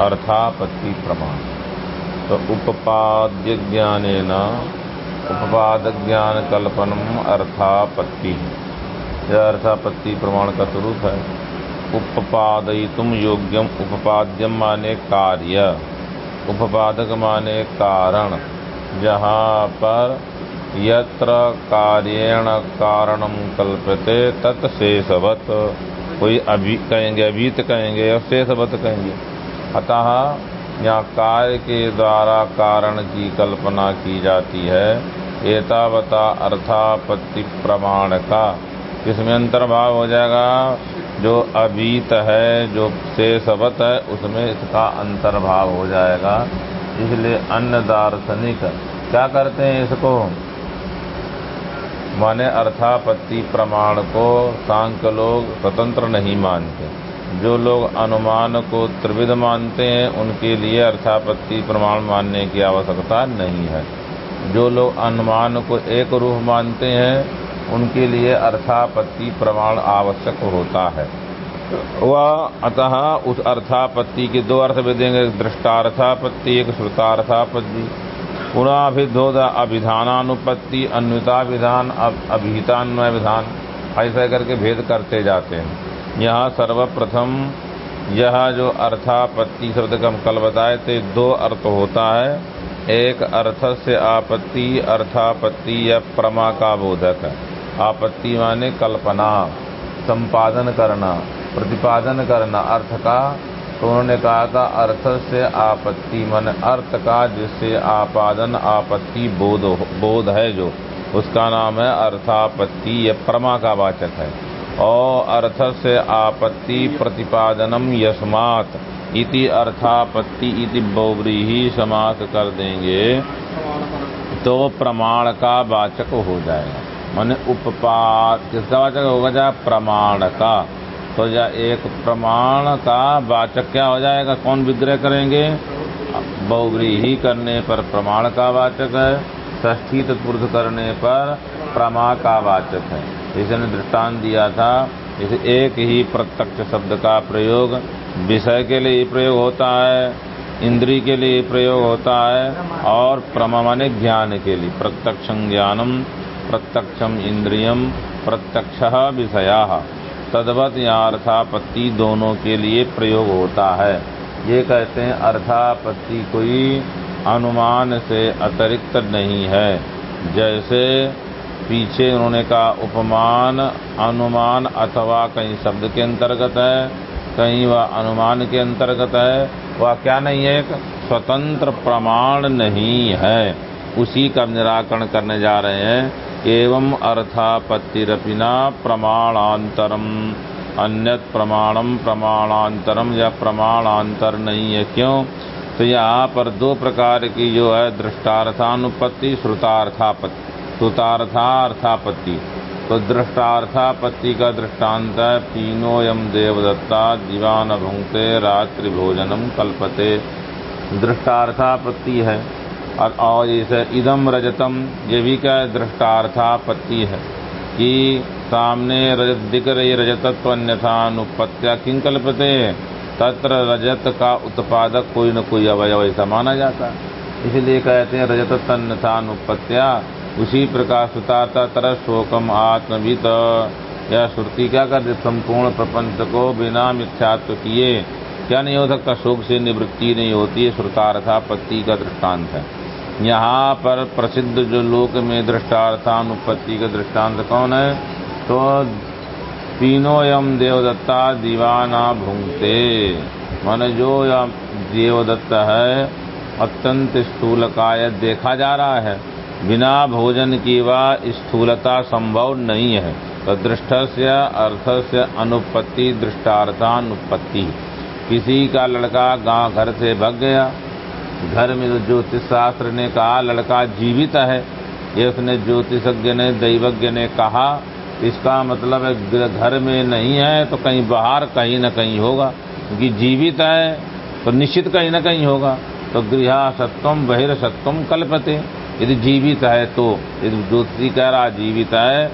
अर्थापत्ति प्रमाण तो उपपाद्य ज्ञान न उपपाद ज्ञान कल्पनम अर्थापत्ति। यह अर्थापत्ति प्रमाण का स्वरूप है उपपादयितुम योग्यम उपपाद्यम माने कार्य। उपपादक माने कारण। जहाँ पर यत्र कार्यण कारणम कल्पते तत्शेषवत कोई अभी कहेंगे, अभीत कहेंगे और शेषवत कहेंगे अतः यहाँ कार्य के द्वारा कारण की कल्पना की जाती है, एतावता अर्थापत्ति प्रमाण का इसमें अंतर्भाव हो जाएगा, जो अभीत है, जो शेषवत है, उसमें इसका अंतर्भाव हो जाएगा। इसलिए अन्य दार्शनिक क्या करते हैं इसको? माने अर्थापत्ति प्रमाण को सांख्य लोग स्वतंत्र नहीं मानते। जो लोग अनुमान को त्रिविध मानते हैं, उनके लिए अर्थापत्ति प्रमाण मानने की आवश्यकता नहीं है। जो लोग अनुमान को एक रूप मानते हैं, उनके लिए अर्थापत्ति प्रमाण आवश्यक होता है। वह अतः उस अर्थापत्ति के दो अर्थ भी देंगे एक दृष्टार्थापत्ति, एक श्रुतार्थापत्ति। पुनः अभिधानानुपत्ति अन्विता विधान अभिहितान्वय विधान ऐसा करके भेद करते जाते हैं। यहाँ सर्वप्रथम यह जो अर्थापत्ति शब्द का हम कल बताए थे, दो अर्थ होता है। एक अर्थ से आपत्ति, अर्थापत्ति या प्रमा का बोधक है आपत्ति माने कल्पना, संपादन करना, प्रतिपादन करना। अर्थ का तो उन्होंने कहा था अर्थ से आपत्ति मन अर्थ का, जिससे आपादन, आपत्ति, बोध बोध है जो। उसका नाम है अर्थापत्ति ये प्रमा का वाचक है। और अर्थ से आपत्ति प्रतिपादनम यस्मात। इति अर्थापत्ति इति बोबरी ही समास कर देंगे तो प्रमाण का वाचक हो जाएगा। माने उपपाद, किसका वाचक होगा? जाए प्रमाण का तो या एक प्रमाण का वाचक क्या हो जाएगा? कौन विग्रह करेंगे? बहुव्री ही करने पर प्रमाण का वाचक है ष्ठी तत्पुरुष करने पर प्रमा का वाचक है। इसने दृष्टांत दिया था। इस एक ही प्रत्यक्ष शब्द का प्रयोग, विषय के लिए प्रयोग होता है, इंद्री के लिए प्रयोग होता है, और प्रमा माने ज्ञान के लिए। प्रत्यक्ष ज्ञानम प्रत्यक्षम इंद्रियम प्रत्यक्ष विषया। तदवत या अर्थापत्ति दोनों के लिए प्रयोग होता है। ये कहते हैं, अर्थापत्ति कोई अनुमान से अतिरिक्त नहीं है। जैसे पीछे उन्होंने कहा, उपमान, अनुमान अथवा कहीं शब्द के अंतर्गत है कहीं वह अनुमान के अंतर्गत है, वह क्या नहीं है स्वतंत्र प्रमाण नहीं है। उसी का निराकरण करने जा रहे हैं। एवं अर्थापत्तिरपिना प्रमाणांतरम, अन्यत प्रमाणम प्रमाणांतरम या प्रमाणांतर नहीं है। क्यों? तो यहाँ पर दो प्रकार की जो है दृष्टार्थानुपत्ति, श्रुतार्थापत्ति। श्रुतार्थार्थापत्ति तो दृष्टार्थापत्ति का दृष्टांत है पीनो यम देवदत्ता जीवान भुंगते रात्रि भोजनम कल्पते। दृष्टार्थापत्ति है। और जैसे इदम रजतम, ये भी क्या दृष्टार्थापत्ति है? कि सामने रजत दिख रही रजतत्व अन्यथानुपत्या किं कल्पते? तत्र रजत का उत्पादक कोई न कोई अवयव ऐसा माना जाता। है इसलिए कहते हैं रजत अनुपत्या उसी प्रकार सुताता तरह शोकम आत्मवित यह श्रुति क्या कर संपूर्ण प्रपंच को बिना मिथ्यात्व किए। क्या नहीं हो सकता? शोक से निवृत्ति नहीं होती। है श्रुतार्थापत्ति का दृष्टांत है। यहाँ पर प्रसिद्ध जो लोक में दृष्टार्थानुपत्ति का दृष्टांत कौन है? तो तीनों यम देवदत्ता दीवाना भूंगते। मान जो यम देवदत्त है, अत्यंत स्थूलकाय देखा जा रहा है। बिना भोजन की वह स्थूलता संभव नहीं है। तो दृष्ट से अर्थ से अनुपत्ति दृष्टार्थानुपत्ति। किसी का लड़का गाँव घर से भग गया, घर में तो ज्योतिष शास्त्र ने कहा, लड़का जीवित है। ये उसने ज्योतिषज्ञ ने, दैवज्ञ ने कहा, इसका मतलब है घर में नहीं है तो कहीं बाहर कहीं न कहीं होगा। क्योंकि जीवित है तो निश्चित कहीं न कहीं होगा। तो गृह सत्वम बहिर सत्वम कल्पते। यदि जीवित है तो यदि ज्योतिषी कह रहा जीवित है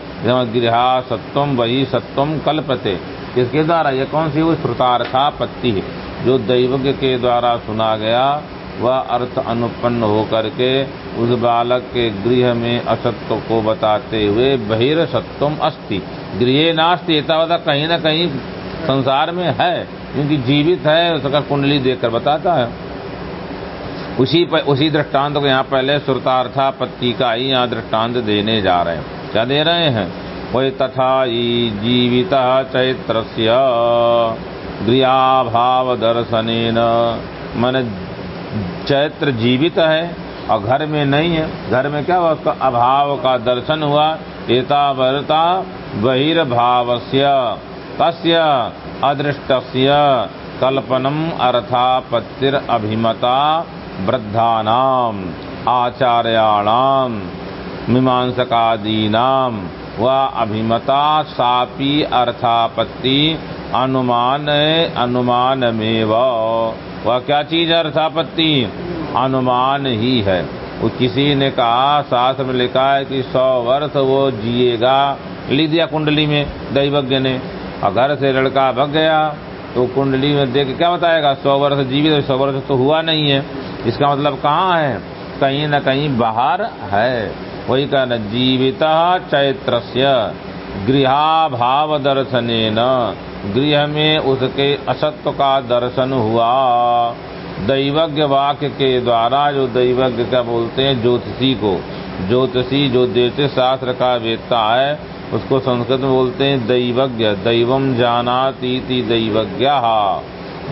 गृह सत्वम वही सत्वम कल्पते। इसके द्वारा ये कौन सी वो श्रुतार्थापत्ति है? जो दैवज्ञ के द्वारा सुना गया, वह अर्थ अनुपन्न होकर के उस बालक के गृह में असत्व को बताते हुए बहिर सत्वम अस्ति। गृह नास्ति एतावता कहीं ना कहीं संसार में है, क्योंकि जीवित है, उसका कुंडली देखकर बताता है। उसी पर उसी दृष्टांत को यहाँ पहले श्रुतार्थापत्ति का ही यहाँ दृष्टांत देने जा रहे हैं। क्या दे रहे हैं? वही तथा जीवित चैत्र भाव दर्शन मन चैत्र जीवित है और घर में नहीं है। घर में क्या हुआ? उसका अभाव का दर्शन हुआ। एतावरता बहिर्भावस्य। तस्य अदृष्टस्य कल्पनम अर्थापत्तिर अभिमता वृद्धानाम, आचार्याणाम, मीमांसकादीनाम, व अभिमता सापी अर्थापत्ति, अनुमान अनुमान में वह क्या चीज़ है अर्थापत्ति? अनुमान ही है। वो किसी ने कहा शास्त्र में लिखा है कि सौ वर्ष वो जिएगा लिख दिया कुंडली में, दैवज्ञ ने। और घर से लड़का भग गया तो कुंडली में देख क्या बताएगा? सौ वर्ष जीवित सौ वर्ष तो हुआ नहीं है। इसका मतलब कहाँ है? कहीं न कहीं बाहर है। वही कहना जीवित चैत्र गृहाभाव दर्शन गृह में उसके असत्व का दर्शन हुआ। दैवज्ञ वाक्य के द्वारा जो दैवज्ञ क्या बोलते हैं? ज्योतिषी को। ज्योतिषी जो ज्योतिष शास्त्र का वेदता है उसको संस्कृत में बोलते हैं दैवज्ञ दैवम जाना तीति दैवज्ञ।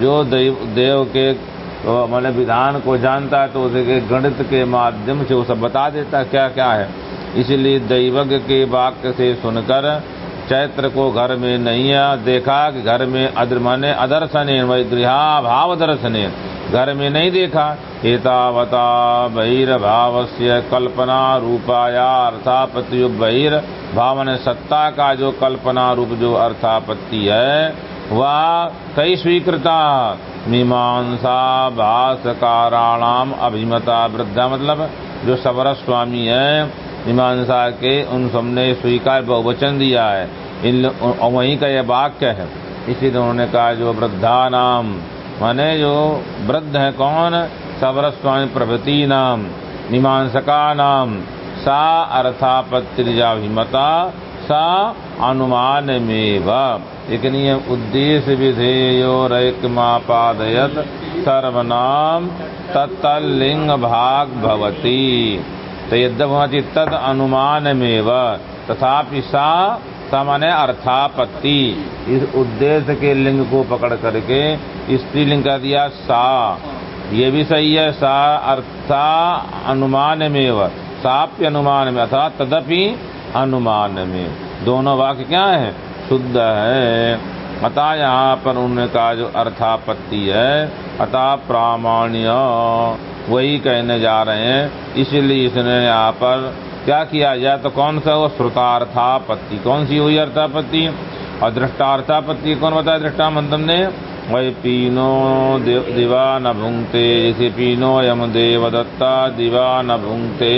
जो दैव, देव के तो मैंने विधान को जानता है तो उसे गणित के माध्यम से उसे बता देता क्या क्या है। इसलिए दैवज्ञ के वाक्य से सुनकर चैत्र को घर में नहीं देखा कि घर में अदर माने अदर्शन, वही गृहा भाव दर्शन। घर में नहीं देखा। एतावता बहिर्भाव से कल्पना रूपाया अर्थापत्ति बहिर भावन सत्ता का जो कल्पना रूप जो अर्थापत्ति है, वह कई स्वीकृता। मीमांसा भाषकाराणाम अभिमता वृद्धा मतलब जो सबर स्वामी है मीमांसा के उन सबने स्वीकार बहुवचन दिया है। इन वहीं का यह वाक्य है। इसी उन्होंने कहा, जो वृद्धा नाम माने जो वृद्ध है कौन? सबर स्वामी प्रभृति नाम मीमांसका नाम सा अर्थापत्तिजाभिमता सा अनुमान में लेकिन उद्देश्य विधेयो रैकमापादयत सर्वनाम तत्लिंग भाग भवती तो यद्यपि तद अनुमान में तथापि सा सामान्य अर्थापत्ति। इस उद्देश्य के लिंग को पकड़ करके स्त्रीलिंग का दिया सा। ये भी सही है, सा अर्था अनुमान में व साप्य अनुमान में अर्थात तदपि अनुमान में दोनों वाक्य क्या है? शुद्ध है। अतः यहाँ पर उन्होंने कहा जो अर्थापत्ति है, अतः प्रामाण्य। वही कहने जा रहे हैं, इसलिए इसने यहाँ पर क्या किया जाए तो कौन सा वो श्रुतार्थापत्ति, कौन सी हुई अर्थापत्ति? और दृष्टार्थापत्ति कौन बताया दृष्टा मंत्र ने? वही पीनो दिवा न भूंगते जैसे पीनो यम देव दत्ता दिवा न भूंगते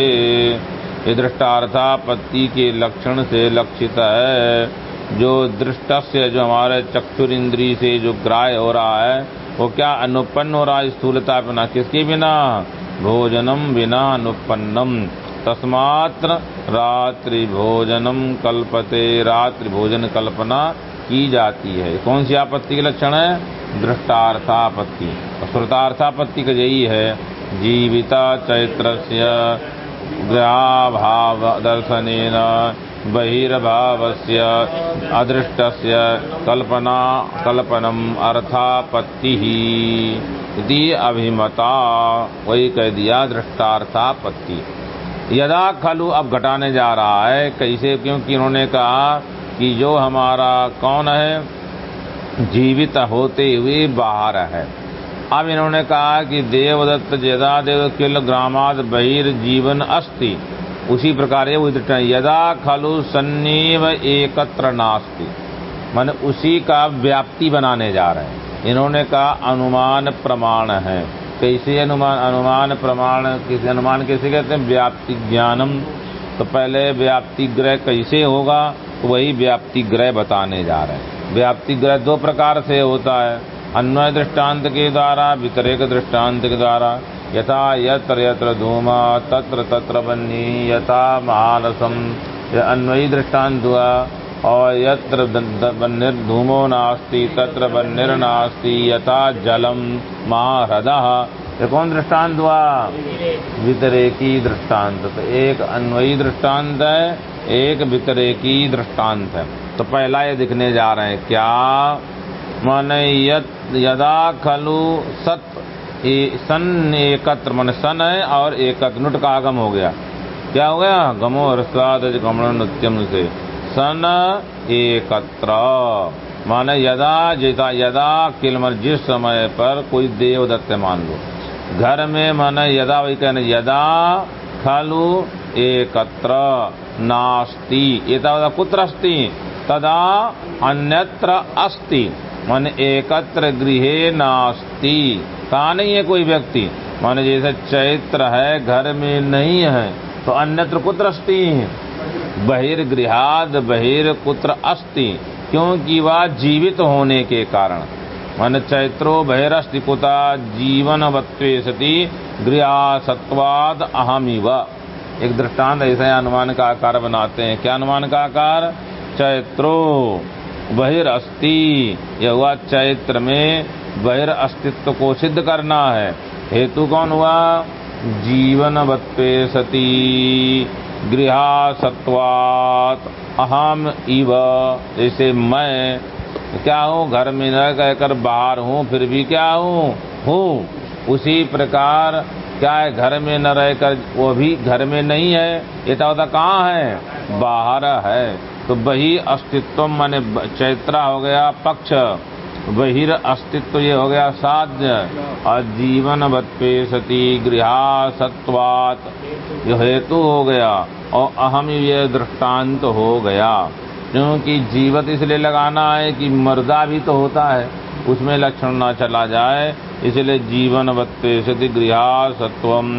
ये दृष्टार्थापत्ति के लक्षण से लक्षित है, जो दृष्ट से जो हमारे चक्षुर इंद्री से जो ग्राह्य हो रहा है वो क्या अनुपन्न हो रहा है स्थूलता बिना किसके बिना? भोजनम बिना अनुपन्नम। तस्मात्र रात्रि भोजनम कल्पते। रात्रि भोजन कल्पना की जाती है। कौन सी आपत्ति के लक्षण है? दृष्टार्थापत्ति। श्रुतार्थापत्ति का यही है, जीविता चैत्र दर्शन बहिर्भाव से अदृष्ट कल्पना कल्पनम अर्थापत्ति। ही अभिमता वही कह दिया दृष्टार्थापत्ति। यदा खलु अब घटाने जा रहा है, कैसे? क्योंकि उन्होंने कहा कि जो हमारा कौन है? जीवित होते हुए बाहर है। अब इन्होंने कहा कि देवदत्त जदा देव किल, ग्रामाद बहिर जीवन अस्ति। उसी प्रकार ये यदा खलु सन्नीव एकत्र नास्ति। मन उसी का व्याप्ति बनाने जा रहे हैं। इन्होंने कहा अनुमान प्रमाण है। कैसे अनुमान अनुमान प्रमाण, किसी, अनुमान कैसे कहते हैं? व्याप्ति ज्ञानम। तो पहले व्याप्ति ग्रह कैसे होगा? तो वही व्याप्ति ग्रह बताने जा रहे हैं। व्याप्ति ग्रह दो प्रकार से होता है। अन्वय दृष्टांत के द्वारा, वितरेक दृष्टांत के द्वारा। यथा यत्र यत्र धूमा, तत्र तत्र बन्नी, यथा महानसम यह अन्वयी दृष्टांत हुआ और यत्र धूमो नास्ति, तत्र बन्निर्नास्ति, यथा जलम महाहृद ये कौन दृष्टांत हुआ वितरेकी दृष्टांत तो एक अन्वयी दृष्टांत है, एक वितरेकी दृष्टांत है। तो पहला ये दिखने जा रहे हैं, क्या? मन यदा खलु सत सन एकत्र, मन सन है और एकत्र, नुट का आगम हो गया। क्या हो गया? गमो हर्षाद गमन नृत्यम से। सन एकत्र। माने यदा जिता यदा किल जिस समय पर कोई देव देवदत्त मान लो। घर में मन यदा, वही कहने, यदा खलु एकत्र, नास्ति। एतावता कुत्र अस्ति? तदा अन्यत्र अस्ति। मन एकत्र गृहे नास्ति। कहा नहीं है कोई व्यक्ति। माने जैसे चैत्र है, घर में नहीं है तो अन्यत्र कुत्र अस्ति? बहिर्गृहाद, बहिर्कुत्र अस्ति, क्योंकि वह जीवित होने के कारण। मन चैत्रो भैरस्ति कुता जीवन वत्वे सती गृहासत्वाद अहमिव। एक दृष्टांत ऐसा अनुमान का आकार बनाते हैं। क्या अनुमान का आकार? चैत्रो बहिरअस्थि यह हुआ चैत्र में बहिर अस्तित्व को सिद्ध करना है। हेतु कौन हुआ? जीवन सती। गृहा सत्वात। अहम इव। जैसे मैं क्या हूँ? घर में न कहकर बाहर हूँ, फिर भी क्या हूँ? हूँ। उसी प्रकार क्या है? घर में न रहकर वो भी घर में नहीं है। ये तो कहाँ है? बाहर है। तो वही अस्तित्व माने चैत्रा हो गया पक्ष। बहिर अस्तित्व ये हो गया साध्य। और जीवन सती गृहा सत्वात ये हेतु हो गया और अहम ये दृष्टांत हो गया। क्योंकि जीवत इसलिए लगाना है कि मर्दा भी तो होता है। उसमें लक्षण ना चला जाए, इसलिए जीवन सती गृहा सत्वम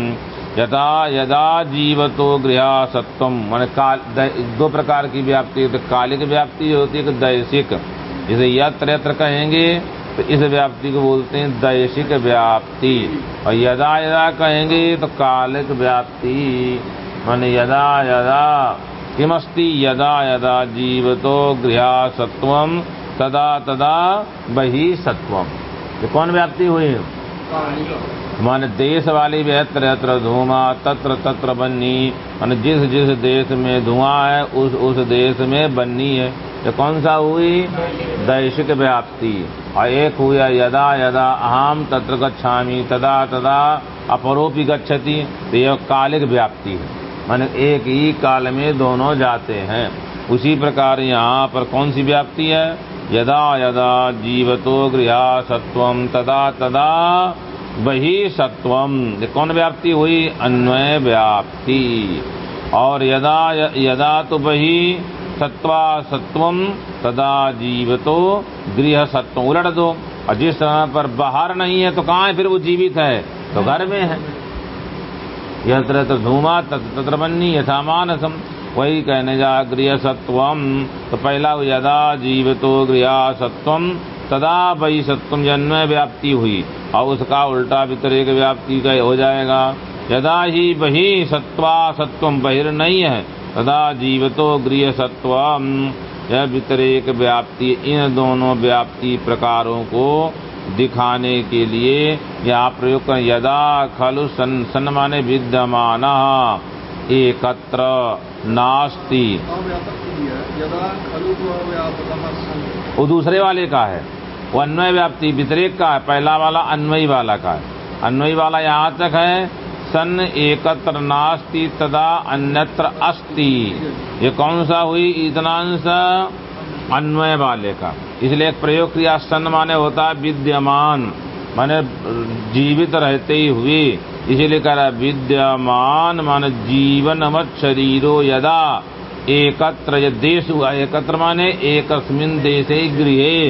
यथा यदा जीवतो गृहा सत्वम मान काल, दो प्रकार की व्याप्ति तो कालिक व्याप्ति होती है दैसिक जिसे यत्र यत्र कहेंगे तो इस व्याप्ति को बोलते हैं दैशिक व्याप्ति। और यदा यदा कहेंगे तो कालिक व्याप्ति। मान यदा यदा, किमस्ति यदा यदा जीवतो गृहा सत्वम तदा तदा बही सत्वम ये कौन व्याप्ति हुई? मान देश वाली भी यत्र यत्र धुआँ तत्र तत्र बन्नी। मान जिस जिस देश में धुआँ है, उस उस देश में बन्नी है। ये कौन सा हुई? दैशिक व्याप्ति। और एक हुआ यदा यदा अहम तत्र गच्छामी, तदा तदा अपरोपी गच्छति। तो यह कालिक व्याप्ति है। मान एक ही काल में दोनों जाते हैं। उसी प्रकार यहाँ पर कौन सी व्याप्ति है? यदा यदा जीवतो गृहा सत्वम तदा तदा वही सत्वम। कौन व्याप्ति हुई? अन्वय व्याप्ति। और यदा यदा तो वही सत्वा सत्वम, तदा जीवतो गृह सत्व उलट दो। और जिस समय पर बाहर नहीं है तो कहाँ है फिर वो जीवित है? तो घर में है। यत्र तत्र धूमा यथा मानसम। वही कहने जा, गृह सत्वम। तो पहला यदा जीवतो गृह सत्वम, तदा वही सत्वम। जन्म व्याप्ति हुई। और उसका उल्टा वितरेक व्याप्ति का हो जाएगा। यदा ही वही सत्वा सत्वम बहिर नहीं है तदा जीवतो गृह सत्वम। यह वितरेक व्याप्ति इन दोनों व्याप्ति प्रकारों को दिखाने के लिए यहाँ प्रयोग कर। यदा खलु सन, सन माने विद्यमान एकत्र नास्ति। वो दूसरे वाले का है। वो अन्वय व्याप्ति वितरेक का है, पहला वाला अन्वयी वाला का है। अन्वयी वाला यहाँ तक है, सन एकत्र नास्ति तदा अन्यत्र अस्ति। ये कौन सा हुई? इतना अन्वय वाले का। इसलिए एक प्रयोग क्रिया सन माने होता है विद्यमान, माने जीवित रहते ही हुए इसीलिए कह रहा है विद्यमान, माने जीवन मत शरीरो यदा एकत्र देश हुआ, एकत्र माने एकस्मिन देशे गृहे।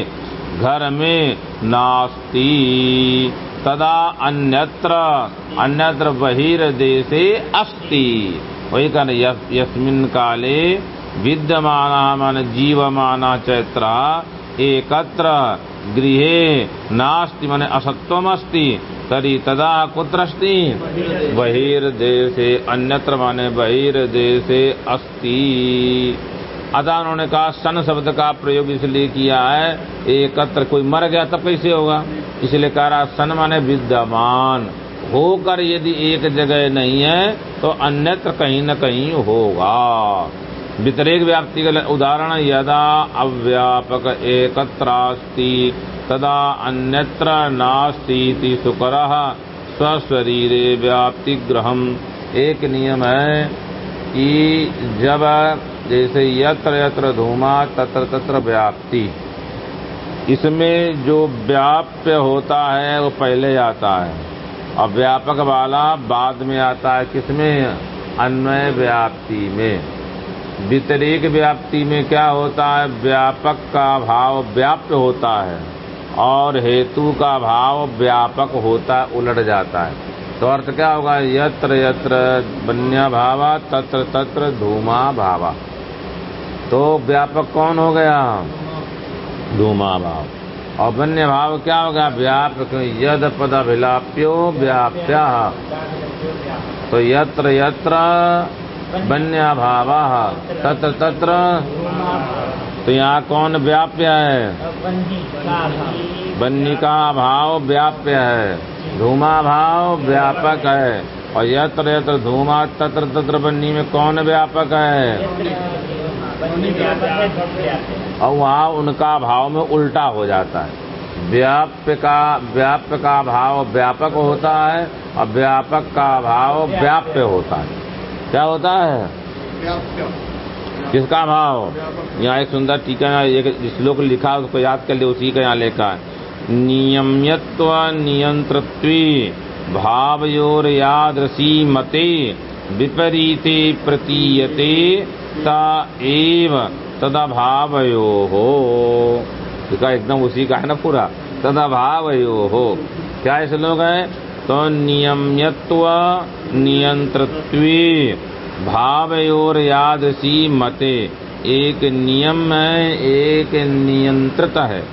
घर में नास्ति। तदा अन्यत्र अन्यत्र बहिर्देशे अस्ति। वही कहना यस्मिन काले विद्यमान मान जीवमान चैत्र, एकत्र गृह नास्ति माने असत्वमस्ति तरी तदा कुत्रस्ति? बहिर्देशे, अन्यत्र माने बहिर्देशे अस्ति। अतः उन्होंने कहा, सन शब्द का प्रयोग इसलिए किया है एकत्र कोई मर गया तब कैसे होगा? इसलिए कह रहा, सन माने विद्यमान। होकर यदि एक जगह नहीं है तो अन्यत्र कहीं न कहीं होगा। व्यतिरेक व्याप्ति का उदाहरण, यदा अव्यापक एकत्रास्ति, तदा अन्यत्र नास्ती सुकर स्वशरीरे व्याप्ति ग्रहम एक नियम है कि जब जैसे यत्र यत्र धूमा, तत्र तत्र व्याप्ति। इसमें जो व्याप्य होता है, वो पहले आता है। और व्यापक वाला बाद में आता है किसमें? अन्वय व्याप्ति में। व्यतिरिक व्याप्ति में क्या होता है? व्यापक का भाव व्याप्य होता है। और हेतु का भाव व्यापक होता, उलट जाता है। तो अर्थ क्या होगा? यत्र यत्र बन्या भावा तत्र तत्र धूमा भावा तो व्यापक कौन हो गया? धूमा भाव। और बन्य भाव क्या होगा व्यापक यद पद अभिलाप्यो व्याप्या। तो यत्र यत्र बन्य भाव। तत्र तत्र तो यहाँ कौन व्याप्य है? बन्नी का भाव व्याप्य है। धूमा भाव व्यापक है। और यत्र यत्र धूमा तत्र तत्र बन्नी में कौन व्यापक है? और वहाँ उनका भाव में उल्टा हो जाता है। व्याप्य का व्याप्य का भाव व्यापक होता है और व्यापक का भाव व्याप्य होता है। क्या होता है? किसका भाव? यहाँ एक सुंदर टीका एक श्लोक लिखा उसको याद कर ले उसी का यहाँ लेखा है। नियम्यत्व नियंत्रत्व भावयोर्यादृशी मते विपरीते प्रतीयते ता एव तदभावयो। हो इसका एकदम उसी का है ना पूरा? तदभावयो। हो क्या श्लोक है? तो नियम्यत्व नियंत्रत्व भावयोर यादसी मते। एक नियम है एक नियंत्रित है।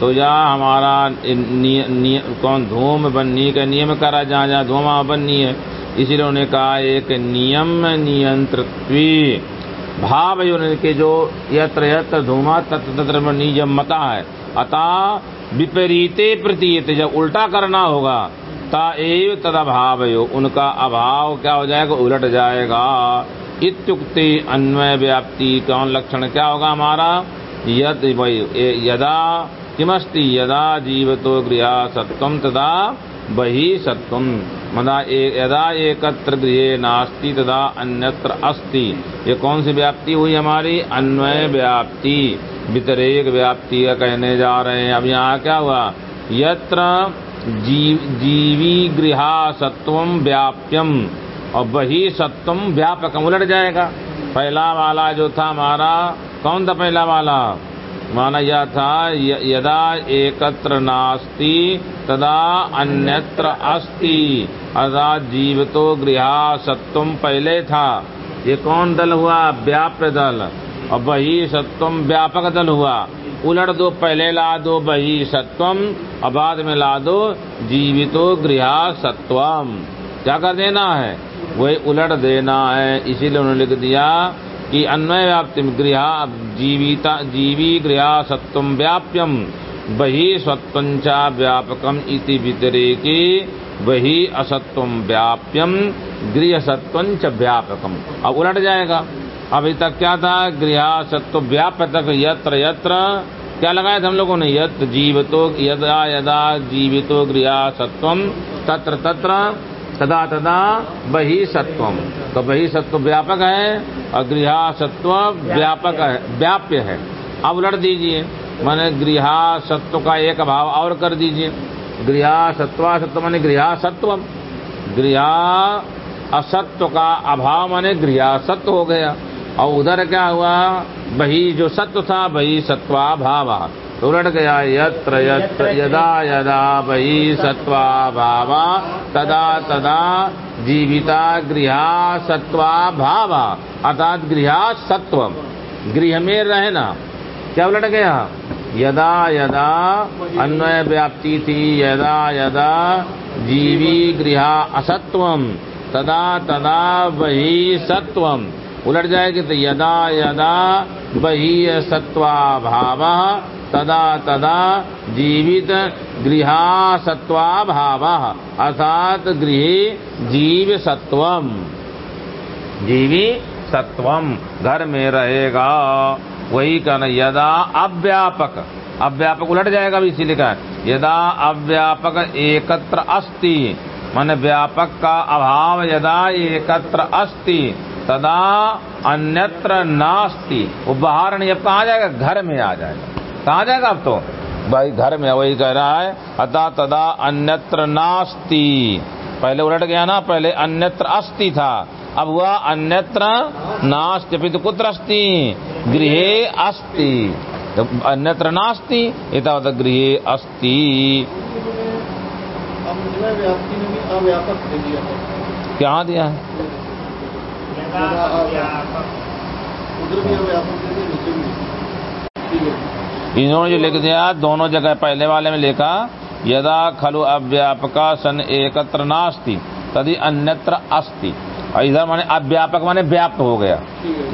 तो या हमारा निय, निय, कौन धूम बननी का नियम करा जहाँ जहाँ धूमा बननी है। इसीलिए उन्होंने कहा एक नियम नियंत्रित्व भाव के जो यत्र यत्र धूमा तत्र तत्र नियम मता है। अतः विपरीते प्रतीत जब उल्टा करना होगा, ता एव तद अभाव उनका अभाव क्या हो जाएगा? उलट जाएगा। इत्युक्ति अन्वय व्याप्ति कौन लक्षण क्या होगा हमारा? यद यदा किमस्ति? यदा जीवतो गृह सत्वम तदा बही सत्वम मदा यदा एकत्र गृह नास्ति तदा अन्यत्र अस्ति। ये कौन सी व्याप्ति हुई हमारी? अन्वय व्याप्ति। वितरेक व्याप्ति कहने जा रहे हैं। अब यहाँ क्या हुआ? यत्र जीव, जीवी गृहा सत्वम व्याप्यम और वही सत्वम व्यापक। उलट जाएगा। पहला वाला जो था हमारा कौन था पहला वाला? माना यह था यदा एकत्र नास्ति, तदा अन्यत्र अस्ति। अदा जीवतो गृहा सत्वम पहले था। ये कौन दल हुआ? व्याप्य दल। और वही सत्वम व्यापक दल हुआ। उलट दो, पहले ला दो वही सत्वम और बाद में ला दो जीवितो गृहा सत्वम क्या कर देना है? वही उलट देना है। इसीलिए उन्होंने लिख दिया कि अन्वय व्याप्ति गृहा जीविता जीवी गृहा सत्वम व्याप्यम वही सत्वंचा व्यापकम इति की वही असत्वम व्याप्यम गृह सत्वंच व्यापकम। अब उलट जाएगा। अभी तक क्या था? गृह सत्व व्याप्य तक यत्र यत्र। क्या लगाया था हम लोगों ने? यत जीवतो, यदा यदा जीवितो गृह सत्वम तत्र तत्र। तदा तदा वही सत्व तो वही सत्व व्यापक है और गृह सत्व व्यापक है, व्याप्य है। अब उलट दीजिए, माने गृह सत्व का एक अभाव और कर दीजिए। गृह सत्वा सत्व माने गृह सत्व गृह असत्व का अभाव माने गृह सत्व हो गया। और उधर क्या हुआ, बही जो सत्व था, बही सत्वा भाव तो उलट गया यत्र यत्र यदा यदा वही सत्वा भाव तदा तदा जीविता गृह सत्वा भाव। अर्थात गृह सत्व गृह में रहना क्या उलट गया? यदा यदा अन्वय व्याप्ति थी यदा यदा जीवी गृहा असत्वम तदा तदा वही सत्वम उलट जाएगी तो यदा यदा वही सत्वाभाव तदा तदा जीवित गृहा सत्वाभाव अर्थात गृह जीव सत्वम जीवी सत्वम घर में रहेगा। वही कहना, यदा अव्यापक। अव्यापक उलट जाएगा भी इसीलिए कहा। यदा अव्यापक एकत्र अस्ति, मन व्यापक का अभाव यदा एकत्र अस्ति, तदा अन्यत्र नास्ति। वो बाहर नहीं अब कहा जाएगा? घर में आ जाएगा। कहा जाएगा अब तो? भाई घर में वही कह रहा है अतः तदा अन्यत्र नास्ति। पहले उलट गया ना पहले अन्यत्र अस्ति था अब हुआ अन्यत्र नास्ति अभी तो कुत्र अस्ति? गृहे अस्ति। अन्यत्र नास्ति एतावत गृह अस्ति। क्या दिया? है। इन्होंने जो लिख दिया, दोनों जगह पहले वाले में लिखा, यदा खलु अव्यापका सन एकत्र नास्ति, तदी अन्यत्र अस्ति। और इधर माने अव्यापक माने व्याप्त हो गया।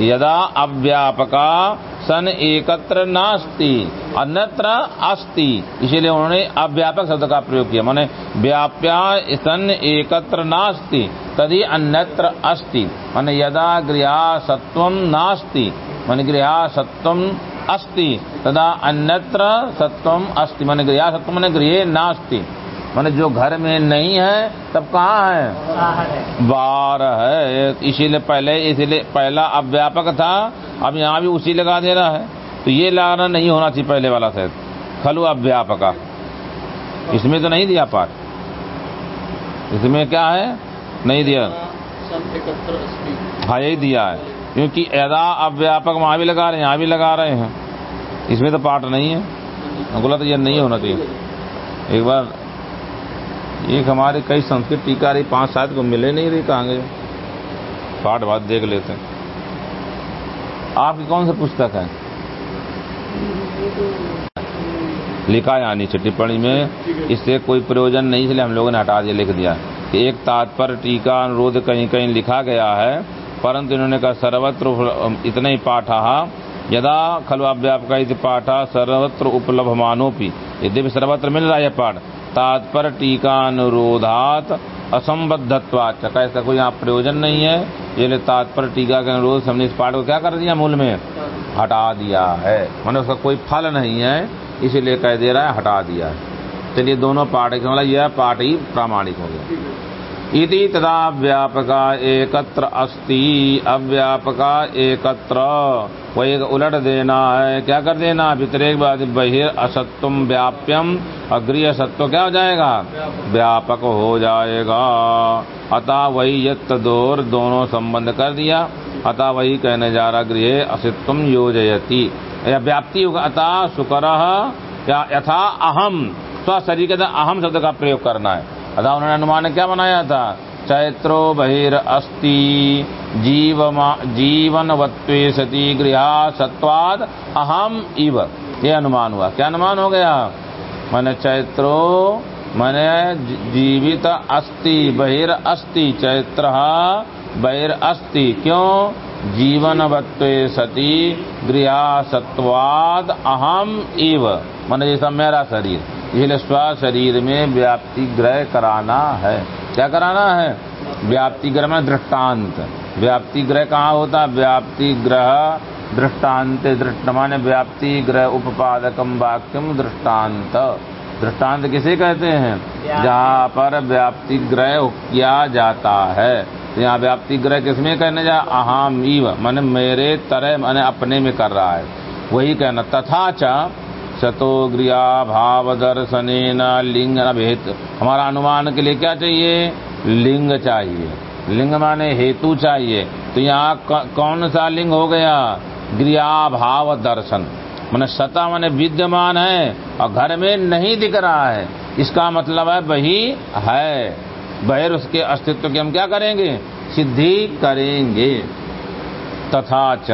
यदा अव्यापका सन एकत्र नास्ति, अन्यत्र अस्ति, इसीलिए उन्होंने अव्यापक शब्द का प्रयोग किया। माने व्याप्या सन एकत्र नास्ति, तदी अन्यत्र अस्ति। माने यदा गृहा सत्वम नास्ति, माने गृहा सत्वम अस्ति। तदा अन्यत्र सत्वम अस्ति। माने गृहा सत्वम माने गृहे नास्ति। माने जो घर में नहीं है तब कहाँ है? बाहर है। इसीलिए पहले इसीलिए पहला अव्यापक था। अब यहाँ भी उसी लगा दे रहा है। तो ये लगाना नहीं होना चाहिए पहले वाला शायद। खलु अव्यापका। इसमें तो नहीं दिया पाठ। इसमें क्या है? नहीं दिया। हाँ यही दिया है। क्योंकि यदा व्यापक वहाँ भी लगा रहे हैं, यहाँ भी लगा रहे हैं। इसमें तो पाठ नहीं है। बोला तो यह नहीं होना चाहिए। एक बार, एक हमारे कई संस्कृत टीका रही पाँच सात को मिले नहीं रही कहा पाठ बात देख लेते हैं। आपकी कौन सा पुस्तक है? लिखा नीचे टिप्पणी में। इससे कोई प्रयोजन नहीं, इसलिए हम लोगों ने हटा दिया, लिख दिया। कि एक तात्पर्य टीका अनुरोध कहीं कहीं लिखा गया है। परंतु इन्होंने कहा, सर्वत्र इतना ही पाठा यदा खलु अव्यापक पाठा, सर्वत्र उपलब्ध मानोपी यदि सर्वत्र मिल रहा है पाठ। तात्पर्य टीका अनुरोधात असंबद्धत्वाच ऐसा कोई यहाँ प्रयोजन नहीं है। ये तात्पर्य टीका के अनुरोध हमने इस पाठ को क्या कर दिया मूल में? हटा दिया है। मैंने उसका कोई फल नहीं है, इसीलिए कह दे रहा है हटा दिया है। चलिए दोनों पाठ मतलब यह पाठ ही प्रामाणिक हो गया। इति तदा व्यापका एकत्र अस्ति, अव्यापका एकत्र। वो एक उलट देना है। क्या कर देना? व्यतिरेक बाद बहिर असत्वम व्याप्यम अग्रिय सत्व क्या हो जाएगा? व्यापक हो जाएगा। अतः वही यत दोर दोनों संबंध कर दिया। अतः वही कहने जा रहा, गृह अस्तित्व योजयती। या व्याप्ति अतः शुकर यथा अहम स्वशरीर के अहम शब्द का प्रयोग करना है। अतः उन्होंने अनुमान क्या बनाया था? चैत्रो बहिर अस्ति जीवन वत्वे सती गृहा सत्वाद अहम इव। ये अनुमान हुआ। क्या अनुमान हो गया? मैंने चैत्रो, मैंने जीवित अस्ति, बहिर अस्ति, चैत्र बहिर अस्ति। क्यों? जीवन वत्वे सती गृहा सत्वाद अहम इव। मैंने जैसा मेरा शरीर। इसलिए स्व शरीर में व्याप्ति ग्रह कराना है। क्या कराना है? व्याप्ति ग्रह में दृष्टांत। व्याप्ति ग्रह कहाँ होता? है व्याप्ति ग्रह दृष्टांत दृष्ट माने व्याप्ति ग्रह उपादकम वाक्यम दृष्टांत। दृष्टांत किसे कहते हैं? जहाँ पर व्याप्ति ग्रह किया जाता है। तो यहाँ व्याप्ति ग्रह किसमें कहने जा? अहम ईव माने मेरे तरह मैंने अपने में कर रहा है। वही कहना। तथा च सतो भाव दर्शन लिंग अभेद हमारा अनुमान के लिए क्या चाहिए? लिंग चाहिए। लिंग माने हेतु चाहिए। तो यहाँ कौन सा लिंग हो गया? गृया भाव दर्शन मैंने सता मैंने विद्यमान है और घर में नहीं दिख रहा है। इसका मतलब है वही है। बहर उसके अस्तित्व की हम क्या करेंगे? सिद्धि करेंगे। तथा च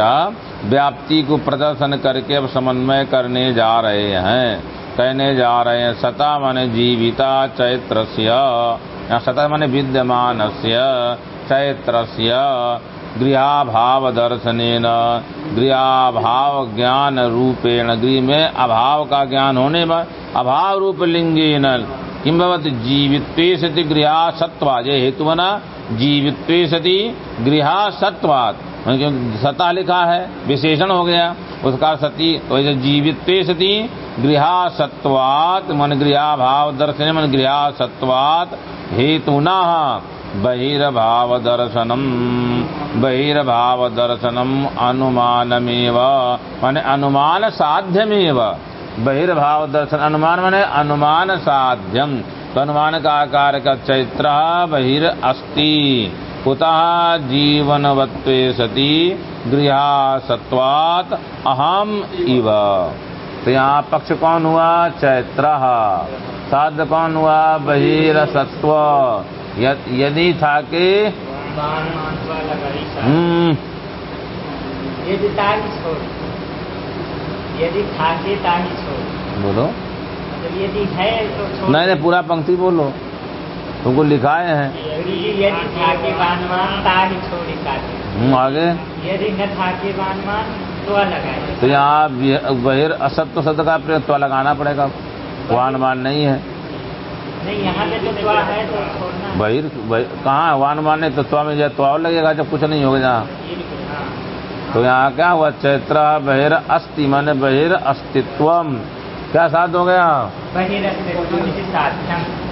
व्याप्ति को प्रदर्शन करके अब समन्वय करने जा रहे हैं। कहने जा रहे हैं, सता मन जीविता चैत्र सता मन विद्यमान चैत्र गृहाभाव दर्शन गृहाभाव ज्ञान रूपेण गृह में अभाव का ज्ञान होने पर अभाव रूप लिंगेन किम्भवत जीवित सती गृहा सत्वा ये हेतु बना जीवित सती गृहा सत्वात सता लिखा है, विशेषण हो गया। उसका सती तो जीवित सती गृहा सत्वात मन गृहा भाव दर्शन, मन गृहा सत्वात हेतु न बहिर्भाव दर्शनम बहिर्भाव दर्शनम अनुमानमेव। माने अनुमान साध्यमेव बहिर्भाव दर्शन अनुमान माने अनुमान साध्यम तो अनुमान का आकार का चैत्र बहिर अस्ति कुतः जीवनवत्वे सती गृहसत्वात अहम इव। तो यहाँ पक्ष कौन हुआ? चैत्र। साध कौन हुआ? यदि था के हम्म। यदि था के छोड़। बोलो। यदि है तो नहीं नहीं पूरा पंक्ति बोलो। तुमको लिखाए हैं। ता ही हम्म आगे। यदि न तो लगाए तो यहाँ बहिर असत्य शब्द का प्रयोग तो लगाना पड़ेगा। वान नहीं है। नहीं यहाँ पे तो है तो छोड़ना। बहिर कहाँ वान माने तो त्वा में जाए और लगेगा जब कुछ नहीं होगा जहाँ। हाँ। तो यहाँ क्या हुआ? चैत्र बहिर अस्ति माने बहिर अस्तित्व क्या साध हो गया?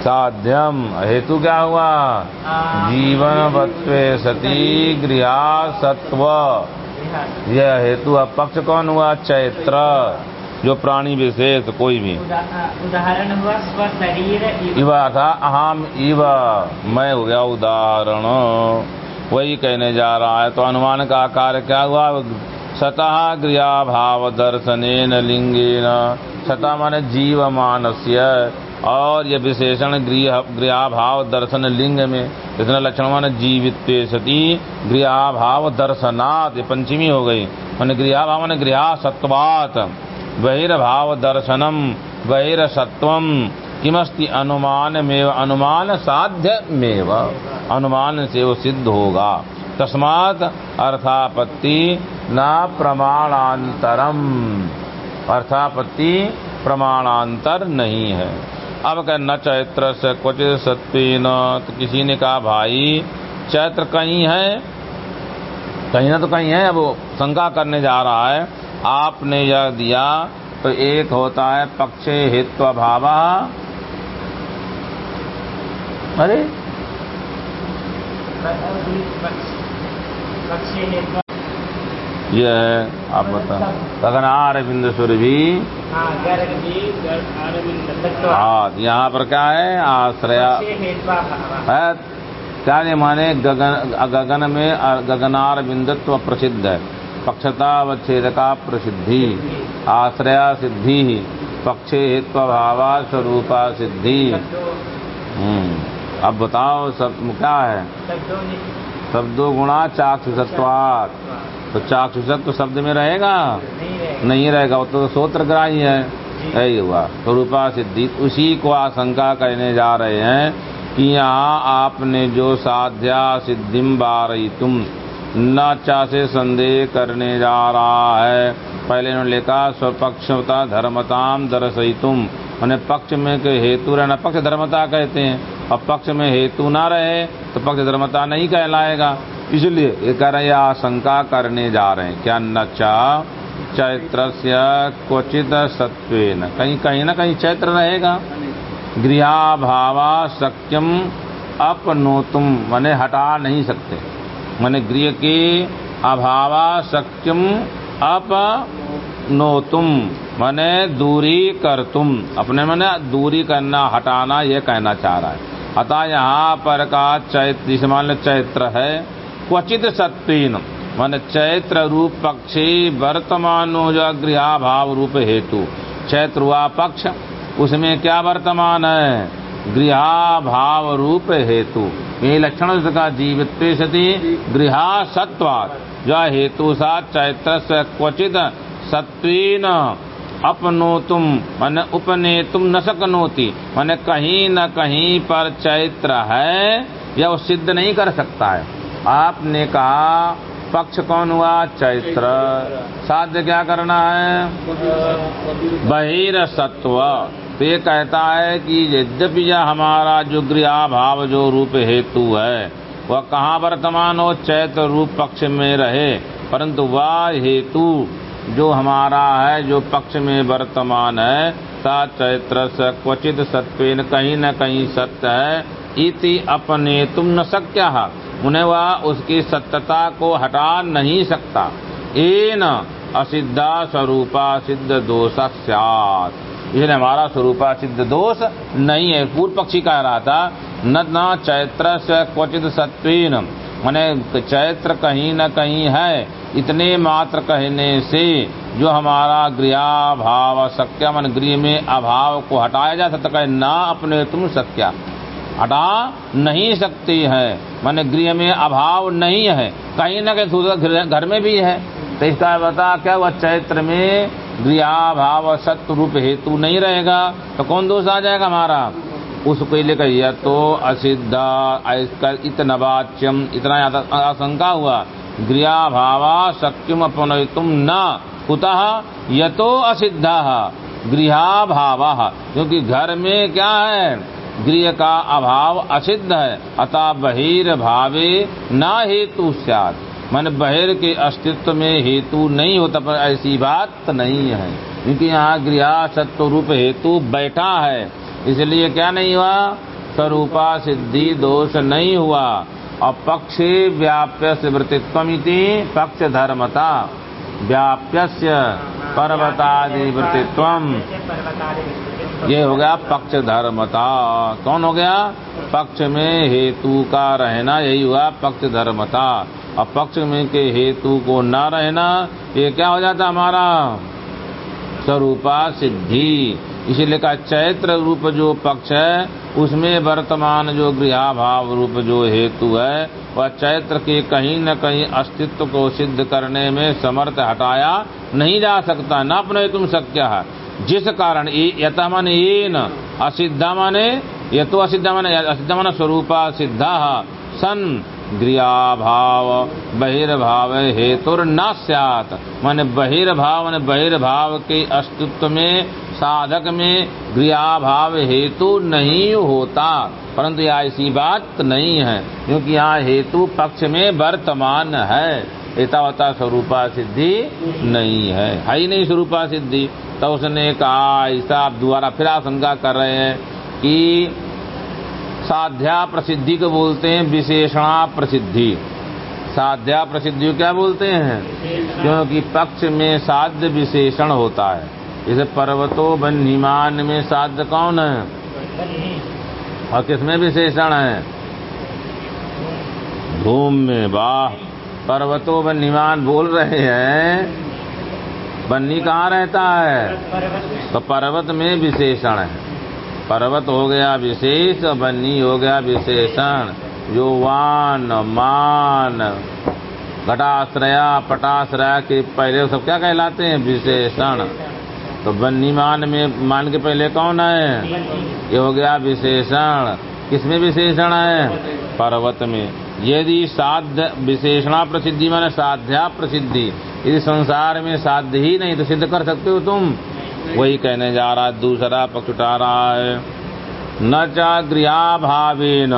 साध्यम हेतु क्या हुआ? जीवन बत्वे सती गृहा सत्व यह हेतु पक्ष कौन हुआ? चैत्र जो प्राणी विशेष कोई भी। उदाहरण हुआ स्वशरीर इवा था अहम इव। मैं हो गया उदाहरण। वही कहने जा रहा है तो अनुमान का आकार क्या हुआ? सतः दर्शन लिंगेन। सतः माने जीव मानस्य और ये विशेषण गृह भाव दर्शन लिंग में। इतना लक्षण माने जीवित सती गृह भाव दर्शनात् पंचमी हो गई। मैंने गृह भाव माने गृह सत्वात बहिर्भाव दर्शनम बहिर्सत्व किमस्ति अनुमान में अनुमान साध्य में अनुमान से वो सिद्ध होगा। तस्मात अर्थापत्ति न प्रमाणांतरम अर्थापत्ति प्रमाणांतर नहीं है। अब कह न चैत्र से कुछ सत्य न तो किसी ने कहा, भाई, चैत्र कहीं है? कहीं ना तो कहीं है, अब शंका करने जा रहा है। आपने यह दिया तो एक होता है पक्षे हित्व भाव अरे यह है आप बता गगनार बिंदुसुर भी। हाँ यहाँ पर क्या है? आश्रया। है? क्या ये माने गगन गगन में गगनार बिंदुत्व प्रसिद्ध है। पक्षता का प्रसिद्धि। आश्रया सिद्धि। पक्षे हित्वभावा स्वरूपा सिद्धि। हम्म अब बताओ सब क्या है? शब्दो गुणा चाक्षुषत्वात। तो चाक्षुषत्व शब्द में रहेगा? नहीं रहेगा वो तो सूत्र ग्राही है यही हुआ स्वरूपा सिद्धि उसी को आशंका करने जा रहे हैं कि यहाँ आपने जो साध्या सिद्धिम बारई तुम न से संदेह करने जा रहा है। पहले उन्होंने लिखा स्वपक्षता धर्मताम दरसई तुम मैंने पक्ष में के हेतु रहना, पक्ष धर्मता कहते हैं। और पक्ष में हेतु ना रहे तो पक्ष धर्मता नहीं कहलाएगा। इसलिए ये कह रहे आशंका करने जा रहे हैं। क्या नचा चैत्र से क्वचित सत्व कहीं कहीं ना कहीं चैत्र रहेगा। गृहा भावा सक्यम अपनोतुम, मैंने हटा नहीं सकते। मन गृह के अभावा सक्यम अप नो तुम मने दूरी कर तुम अपने मने दूरी करना, हटाना, ये कहना चाह रहा है। अतः यहाँ पर का चैत्र मान लो चैत्र है, क्वचित सत्वीन मन चैत्र रूप पक्षी वर्तमान गृहा भाव रूप हेतु। चैत्र हुआ पक्ष, उसमें क्या वर्तमान है? गृहा भाव रूप हेतु ये लक्षण का जीवित्व सती गृहा सत्वात जो हेतु सा चैत्र से क्वचित सत्वेन अपनोतुम, मन उपने तुम न सकनोती। मन कहीं न कहीं पर चैत्र है, यह वो सिद्ध नहीं कर सकता है। आपने कहा, पक्ष कौन हुआ? चैत्र। साध्य क्या करना है? बहिर सत्व तो ये कहता है कि यद्यपि यह हमारा जो भाव जो रूप हेतु है, वह कहाँ वर्तमान हो चैत्र रूप पक्ष में रहे, परंतु वह हेतु जो हमारा है, जो पक्ष में वर्तमान है, सा चैत्र से क्वचित सत्वेन कहीं न कहीं सत्य है, इति अपने तुम न सक्या उन्हें वह उसकी सत्यता को हटा नहीं सकता। एन असिद्धा स्वरूपा सिद्ध दोष इसलिए हमारा स्वरूपा सिद्ध दोष नहीं है। पूर्व पक्षी कह रहा था, न चैत्र से क्वचित सत्वेन मैंने चैत्र कहीं न कहीं है, इतने मात्र कहने से जो हमारा गृह गृहाभाव सक्या मन गृह में अभाव को हटाया जा सकता है, ना अपने तुम सक्या हटा नहीं सकती है। मन गृह में अभाव नहीं है। कहीं न कहीं घर में भी है। तो इसका बता क्या वह चैत्र में गृहाभाव सत्य रूप हेतु नहीं रहेगा। तो कौन दोष आ जाएगा हमारा? उसको लेकर यह तो असिद्धा इतना वाच्यम, इतना आशंका हुआ। गृहाभावा शक्यम अपनयितुम न। कुतः? यतो असिद्धा, गृहाभाव। क्योंकि घर में क्या है? गृह का अभाव असिद्ध है। अतः बहिर्भावे न हेतु सियात। मन बहिर के अस्तित्व में हेतु नहीं होता, पर ऐसी बात नहीं है। क्योंकि यहाँ गृह सत्व रूप हेतु बैठा है। इसलिए क्या नहीं हुआ? स्वरूपा सिद्धि दोष नहीं हुआ। और पक्ष व्याप्य वृत्तित्व पक्ष धर्मता। व्याप्य पर्वतादि वृत्तित्व ये हो गया पक्ष धर्मता। कौन हो गया? पक्ष में हेतु का रहना, यही हुआ पक्ष धर्मता। और पक्ष में के हेतु को न रहना, ये क्या हो जाता हमारा? स्वरूपा सिद्धि। इसीलिए का चैत्र रूप जो पक्ष है, उसमें वर्तमान जो गृहाभाव रूप जो हेतु है, वह चैत्र के कहीं न कहीं अस्तित्व को सिद्ध करने में समर्थ हटाया नहीं जा सकता, न अपने तुम सक्य है। जिस कारण यथा मन ये न असिद्धा माने ये तो असिद्धा माने असिद्धा माने स्वरूपा सिद्धा। सन गृहाभाव बहिर्भाव हेतुर न सत मान बहिर्भाव मान बहिर्भाव के अस्तित्व में, साधक में गृहाभाव हेतु नहीं होता। परंतु यह ऐसी बात नहीं है, क्योंकि यहाँ हेतु पक्ष में वर्तमान है। एतावता स्वरूपा सिद्धि नहीं है। है ही नहीं स्वरूपा सिद्धि। तो उसने कहा, ऐसा आप दोबारा फिर आशंका कर रहे हैं कि साध्या प्रसिद्धि को बोलते हैं विशेषणा प्रसिद्धि साध्या प्रसिद्धि क्या बोलते हैं? क्योंकि पक्ष में साध्य विशेषण होता है। जैसे पर्वतो बन्हीमान में साध्य कौन है? और किसमें विशेषण है? धूम में। वाह पर्वतो बन्हीमान बोल रहे हैं। बन्नी कहाँ रहता है? तो पर्वत में विशेषण है। पर्वत हो गया, विशेष बन्नी हो गया, विशेषण। जो वान मान, घटाश्रया, पटाश्रया के पहले सब क्या कहलाते हैं? विशेषण। तो बन्नी मान में, मान के पहले कौन है ये हो गया विशेषण। किसमें विशेषण है पर्वत में। यदि साध्य, विशेषणा प्रसिद्धि माने साध्या प्रसिद्धि। यदि संसार में साध्य ही नहीं तो सिद्ध कर सकते हो तुम। वही कहने जा रहा है दूसरा पक्ष उठा रहा है। न चा गृहाभावे न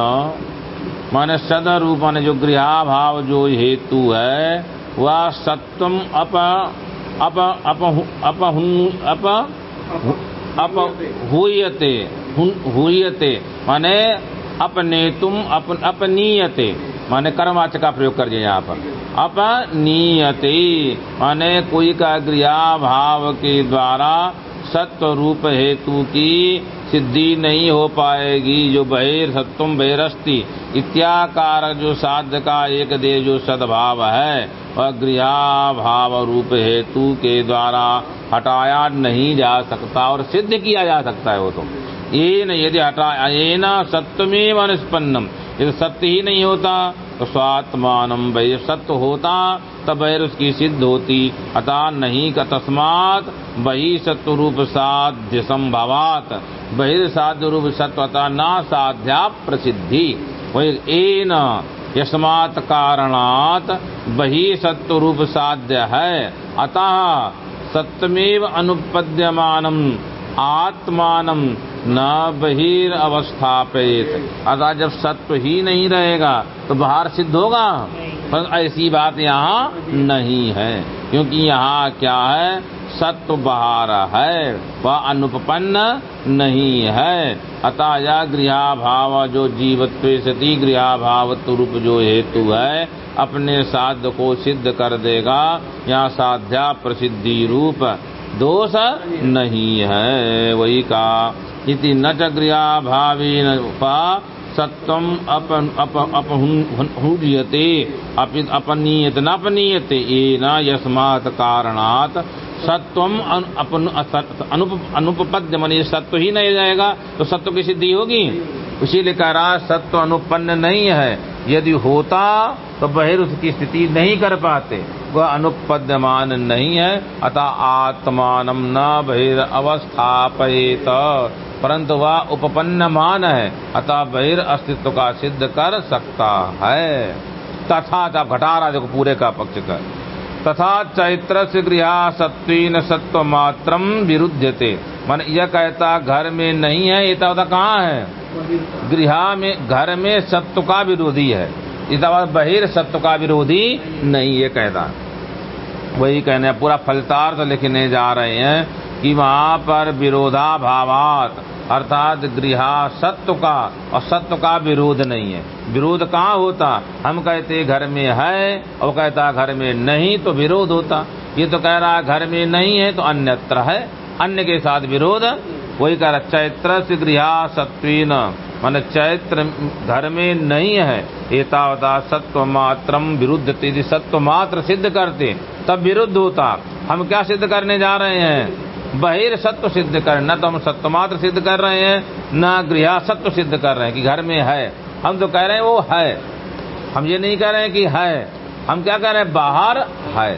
माने सद रूप माने जो गृहाभाव जो हेतु है वह सत्वम अप अप अप अप अप अप हुयते हुयते। माने अपने तुम अप, अपनीयते। माने कर्मवाचक का प्रयोग कर दिया यहाँ पर। अपनीयते, माने कोई का क्रिया भाव के द्वारा सत्व रूप हेतु की सिद्धि नहीं हो पाएगी, जो बहिर सत्वम बहिरस्ति, इत्याकार जो साध्य का एक दे जो सद्भाव है, वह भाव रूप हेतु के द्वारा हटाया नहीं जा सकता और सिद्ध किया जा सकता है वो तो। ये न यदि हटाया ये न सत्वमेव अनुष्पन्नम यदि सत्य ही नहीं होता तो स्वात्मान वही सत्य होता, तब वह उसकी सिद्ध होती। अतः नहीं का तस्मात वही सत्व रूप साध्य संभवात। बहिर्साध्य रूप सत्व अतः न साध्या प्रसिद्धि। वही एन यस्मात् कारणात वही सत्व रूप साध्य है। अतः सत्यमेव अनुपद्यमानम आत्मानम न बहिर अवस्थापित। अतः जब सत्व ही नहीं रहेगा तो बाहर सिद्ध होगा। पर ऐसी बात यहाँ नहीं है, क्योंकि यहाँ क्या है? सत्व बाहर है, वह अनुपन्न नहीं है। अतः यह गृहाभाव, जो जीवत्व सती गृहाभाव रूप जो हेतु है, अपने साध को सिद्ध कर देगा। यहाँ साध्या प्रसिद्धि रूप दोष नहीं है, वही का इति न च गृहाभावी सत्वम अपन अप अपहुज्यते अपनीयत न अपनीयते ये न यस्मात् कारणात सत्वम अनुपपद्य मनी सत्व ही नहीं जाएगा तो सत्व की सिद्धि होगी। इसीलिए कह सत्व अनुपन्न नहीं है। यदि होता तो बहिर उसकी स्थिति नहीं कर पाते। वह अनुपद्यमान नहीं है, अतः आत्मान न बहिर अवस्थापित परंतु वह उपपन्न मान है, अतः बहिर अस्तित्व का सिद्ध कर सकता है। तथा आप घटा रहा देखो, पूरे का पक्ष कर। तथा चैत्र से गृह सत्वीन सत्व मात्रम विरुद्धते मन यह कहता, घर में नहीं है, ये तो कहाँ है? गृह में, घर में सत्व का विरोधी है। इतना बहिर सत्व का विरोधी नहीं, ये कहता। वही कहने, पूरा फलतार्थ लिखने जा रहे हैं। कि वहाँ पर विरोधाभावात, अर्थात गृह सत्व का, और सत्व का विरोध नहीं है। विरोध कहाँ होता? हम कहते घर में है, और कहता घर में नहीं तो विरोध होता। ये तो कह रहा घर में नहीं है तो अन्यत्र है। अन्य के साथ विरोध? वही कह रहा चैत्र से गृह सत्वीन मन चैत्र घर में नहीं है। एतावता सत्व मात्रम विरुद्ध सत्व मात्र सिद्ध करते, तब विरुद्ध होता। हम क्या सिद्ध करने जा रहे हैं? बहिर सत्व सिद्ध कर। न तो हम सत्व मात्र सिद्ध कर रहे हैं, न गृह सत्व सिद्ध कर रहे हैं कि घर में है। हम तो कह रहे हैं वो है। हम ये नहीं कह रहे हैं कि है। हम क्या कह रहे हैं? बाहर है।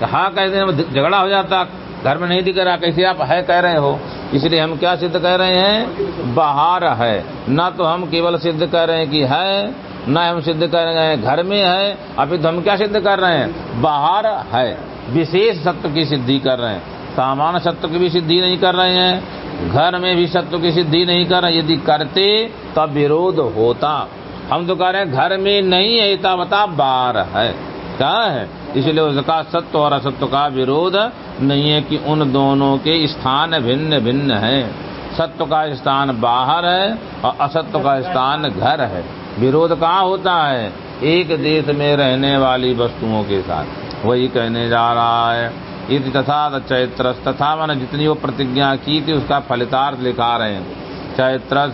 तो हाँ कहते हैं झगड़ा हो जाता। घर में नहीं दिख रहा, कैसे आप है कह रहे हो? इसलिए हम क्या सिद्ध कह रहे हैं? बाहर है। न तो हम केवल सिद्ध कर रहे हैं कि है, न हम सिद्ध कर रहे हैं घर में है। अभी तो हम क्या सिद्ध कर रहे हैं? बाहर है। विशेष सत्व की सिद्धि कर रहे हैं। सामान्य सत्व की भी सिद्धि नहीं कर रहे हैं, घर में भी सत्व की सिद्धि नहीं कर रहे यदि करते, तब विरोध होता। हम तो कह रहे हैं, घर में नहीं है बता बाहर है। क्या है? इसलिए उसका सत्व और असत्व का विरोध नहीं है कि उन दोनों के स्थान भिन्न भिन्न है। सत्व का स्थान बाहर है और असत्व का स्थान घर है। विरोध कहाँ होता है? एक देश में रहने वाली वस्तुओं के साथ। वही कहने जा रहा है यदि तथा चैत्र तथा मैंने जितनी वो प्रतिज्ञा की थी, उसका फलितार्थ लिखा रहे हैं। चैत्र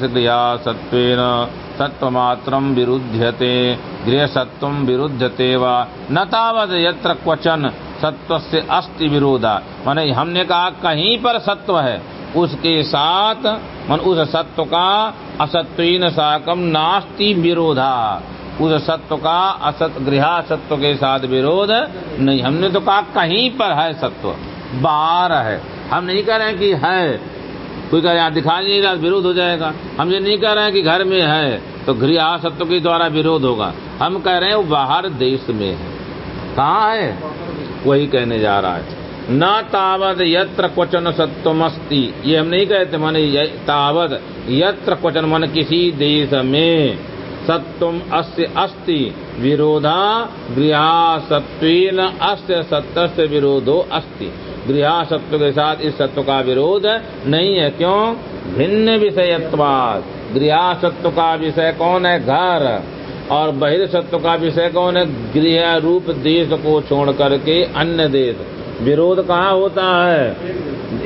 सत्वेन सत्व मात्रम विरुध्यते गृह सत्व विरुद्धते व न तावत यत्र क्वचन सत्व से अस्ति विरोधा। मैंने हमने कहा कहीं पर सत्व है, उसके साथ, मन उस सत्व का असत्वीन साकम नास्ति विरोधा। उस सत्व का असत गृह सत्व के साथ विरोध नहीं। हमने तो कहा कहीं पर है सत्व। बाहर है। हम नहीं कह रहे हैं कि है। कोई कह रहे यहाँ दिखा नहीं रहा, विरोध हो जाएगा। हम ये नहीं कह रहे हैं कि घर में है तो गृह सत्व के द्वारा विरोध होगा। हम कह रहे हैं वो बाहर देश में है। कहाँ है? वही कहने जा रहा है। न तावत यत्र क्वचन सत्वमस्ति ये हम नहीं कहते, माने तावत यत्र क्वचन, मन किसी देश में। सत्वम अस्य अस्ति विरोधा गृहासत्वेन अस्य सत्य विरोधो अस्ति। गृहासत्व के साथ इस सत्व का विरोध नहीं है, क्यों? भिन्न विषयत्वाद गृहासत्व का विषय कौन है? घर। और बहिर्सत्व का विषय कौन है? गृह रूप देश को छोड़ करके अन्य देश। विरोध कहाँ होता है?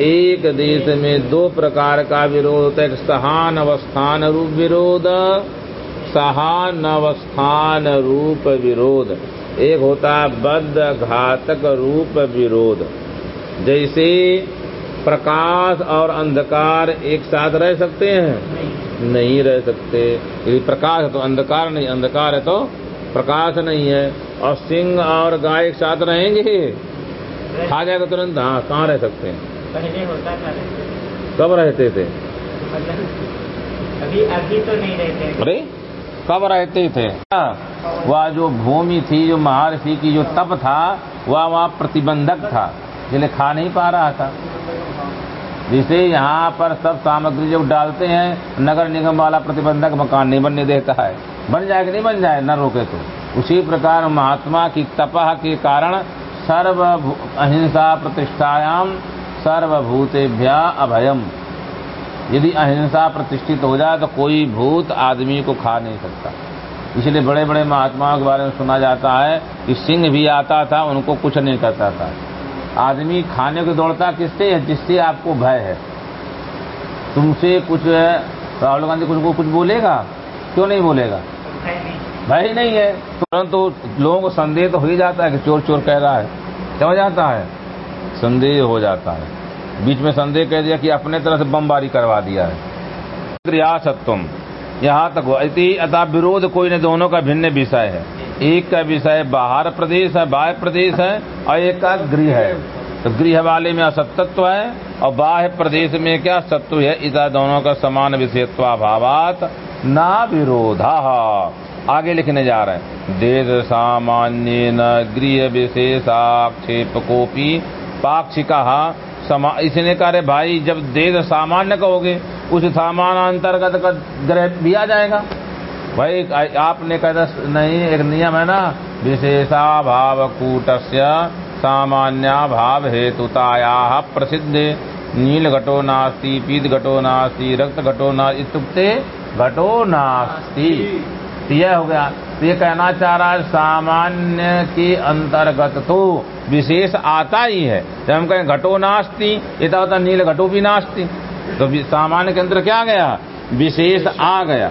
एक देश में दो प्रकार का विरोध होता है सहान अवस्थान रूप विरोध। सहानवस्थान रूप विरोध एक होता है बद्ध घातक रूप विरोध। जैसे प्रकाश और अंधकार एक साथ रह सकते हैं? नहीं रह सकते। यदि प्रकाश है तो अंधकार नहीं अंधकार है तो प्रकाश नहीं है। और सिंह और गाय एक साथ रहेंगे? खा जाएगा तुरंत हाँ कहाँ रह सकते हैं? पहले होता था रहते कब रहते थे? मतलब अभी अभी तो नहीं रहते अरे कब रहते थे? वह जो भूमि थी, जो महर्षि की जो तप था, वह वहाँ प्रतिबंधक था, इसलिए खा नहीं पा रहा था। जिसे यहाँ पर सब सामग्री जब डालते हैं, नगर निगम वाला प्रतिबंधक मकान नहीं बनने देता है। बन जाए नहीं बन जाए, न रोके तो। उसी प्रकार महात्मा की तपह के कारण सर्व अहिंसा प्रतिष्ठायाम सर्वभूतेभ्या अभयम। यदि अहिंसा प्रतिष्ठित हो जाए तो कोई भूत आदमी को खा नहीं सकता। इसलिए बड़े बड़े महात्माओं के बारे में सुना जाता है कि सिंह भी आता था, उनको कुछ नहीं करता था। आदमी खाने को दौड़ता किससे है? जिससे आपको भय है। तुमसे कुछ राहुल गांधी कुछ को कुछ बोलेगा? क्यों नहीं बोलेगा? भय ही नहीं है। परंतु लोगों को संदेह तो हो ही जाता है कि चोर चोर कह रहा है। समझ आता है? संदेह हो जाता है। बीच में संदेह कह दिया कि अपने तरह से बमबारी करवा दिया है। क्रियासत्वम यहाँ तक इति अतः विरोध कोई नहीं, दोनों का भिन्न विषय है। एक का विषय बाहर प्रदेश है बाह्य प्रदेश है, और एक का गृह है। तो गृह वाले में असत्यत्व है, और बाह्य प्रदेश में क्या सत्व है? इतना दोनों का समान विषयत्वाभावात ना विरोधा। आगे लिखने जा रहे हैं। देश सामान्य न गृह विशेषाक्षेप कोपी पाक्षिका समा इसने कहा भाई जब देश सामान्य कहोगे उस सामान अंतर्गत का ग्रह भी आ जाएगा। भाई आपने कहा नहीं एक नियम है ना विशेषा भाव कूटस्य सामान्या भाव हेतुताया प्रसिद्ध नील घटो नास्ती पीत घटो नास्ती रक्त घटो ना इत्युक्ते घटो नास्ति। यह हो गया। तो ये कहना चाह रहा है सामान्य के अंतर्गत तो विशेष आता ही है। जब हम कहें घटो नास्ति तो होता नील घटो भी नास्ति। तो सामान्य के अंदर क्या गया? विशेष आ गया।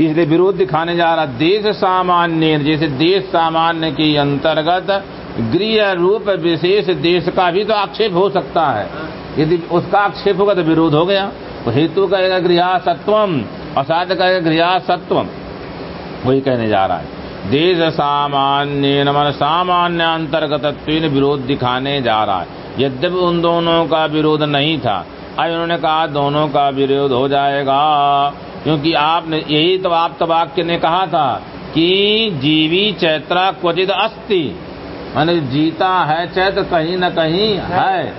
इसलिए विरोध दिखाने जा रहा, देश सामान्य, जैसे देश सामान्य के अंतर्गत गृह रूप विशेष देश का भी तो आक्षेप हो सकता है। यदि उसका आक्षेप होगा तो विरोध हो गया। तो हेतु कहेगा गृह सत्वम असाध्य कहेगा गृह सत्वम वही कहने जा रहा है। देश सामान्य मन सामान्य अंतर्गत विरोध दिखाने जा रहा है। यद्यपि उन दोनों का विरोध नहीं था, अब उन्होंने कहा दोनों का विरोध हो जाएगा। क्योंकि आपने, यही तो आप तो वाक्य ने कहा था कि जीवी चैत्रा क्वचित अस्ति। माने जीता है चैत्र कहीं न कहीं है।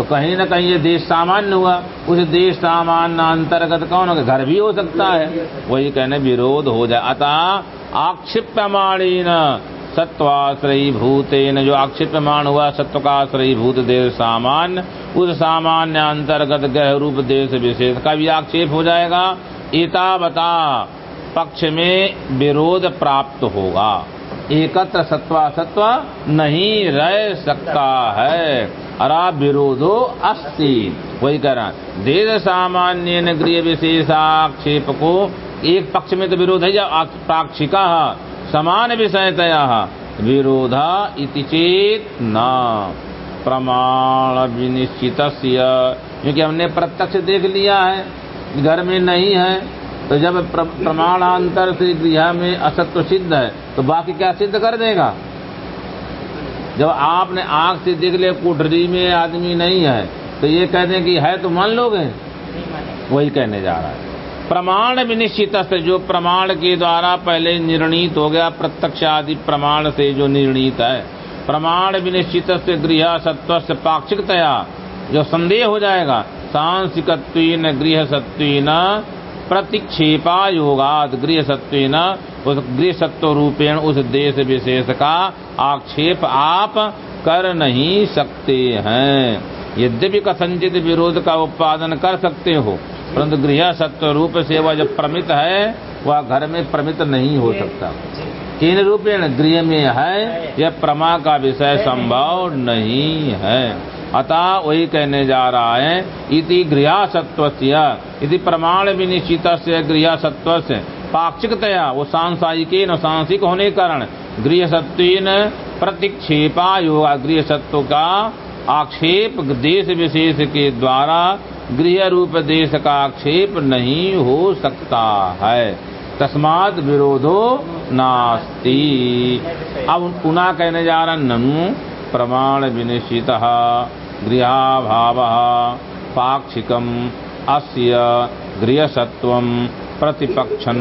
तो कहीं ना कहीं ये देश सामान्य हुआ। उस देश सामान्य अंतर्गत कौन होगा घर भी हो सकता है? वही कहने विरोध हो जाए। अतः आक्षिप्यमाणीन सत्वाश्रयी भूतेन, जो आक्षिप्यमान हुआ सत्व का आश्रयी भूत देश सामान्य, उस सामान्य अंतर्गत गह रूप देश विशेष का भी आक्षेप हो जाएगा। एतावता पक्ष में विरोध प्राप्त होगा। एकत्र सत्वा सत्व नहीं रह सकता है। अरा विरोधो अस्ति। वही कह रहा। देश सामान्य गृह विशेषाक्षेप को एक पक्ष में तो विरोध है या पाक्षिका समान विषयतया। विरोधा इति चेत न। प्रमाण विनिश्चित क्योंकि हमने प्रत्यक्ष देख लिया है घर में नहीं है तो जब प्र, प्रमाणांतर से गृह में असत्व सिद्ध है तो बाकी क्या सिद्ध कर देगा? जब आपने आँख से देख लिया कोठरी में आदमी नहीं है तो ये कह दें कि है तो मान लोगे वही कहने जा रहा है। प्रमाण विनिश्चित से जो प्रमाण के द्वारा पहले निर्णीत हो गया प्रत्यक्ष आदि प्रमाण से जो निर्णीत है। प्रमाण विनिश्चित से गृह सत्व से पाक्षिकतया जो संदेह हो जाएगा सांसिकत्व गृह सत्व प्रतिक्षेपा योगाद गृह सत्व उस गृह सत्व रूपेण उस देश विशेष का आक्षेप आप कर नहीं सकते हैं। यद्यपि कथनचित विरोध का उत्पादन कर सकते हो, परंतु गृह सत्व रूप से वह जब प्रमित है, वह घर में प्रमित नहीं हो सकता। किन रूपेण? गृह में है, यह प्रमा का विषय संभव नहीं है। अतः वही कहने जा रहा है, इति गृह सत्व इति प्रमाण विनिश्चित से गृह सत्व से पाक्षिकतया वो सांसायिक न सांसिक होने कारण गृह सत्व प्रतिक्षेपा योगा गृह सत्व का आक्षेप देश विशेष के द्वारा गृह रूप देश का आक्षेप नहीं हो सकता है। तस्मात विरोधो नास्ति। अब पुनः कहने जा रहा ननु प्रमाण विनिश्चित गृहाभाव पाक्षिकम अस्य गृहसत्वम प्रतिपक्षन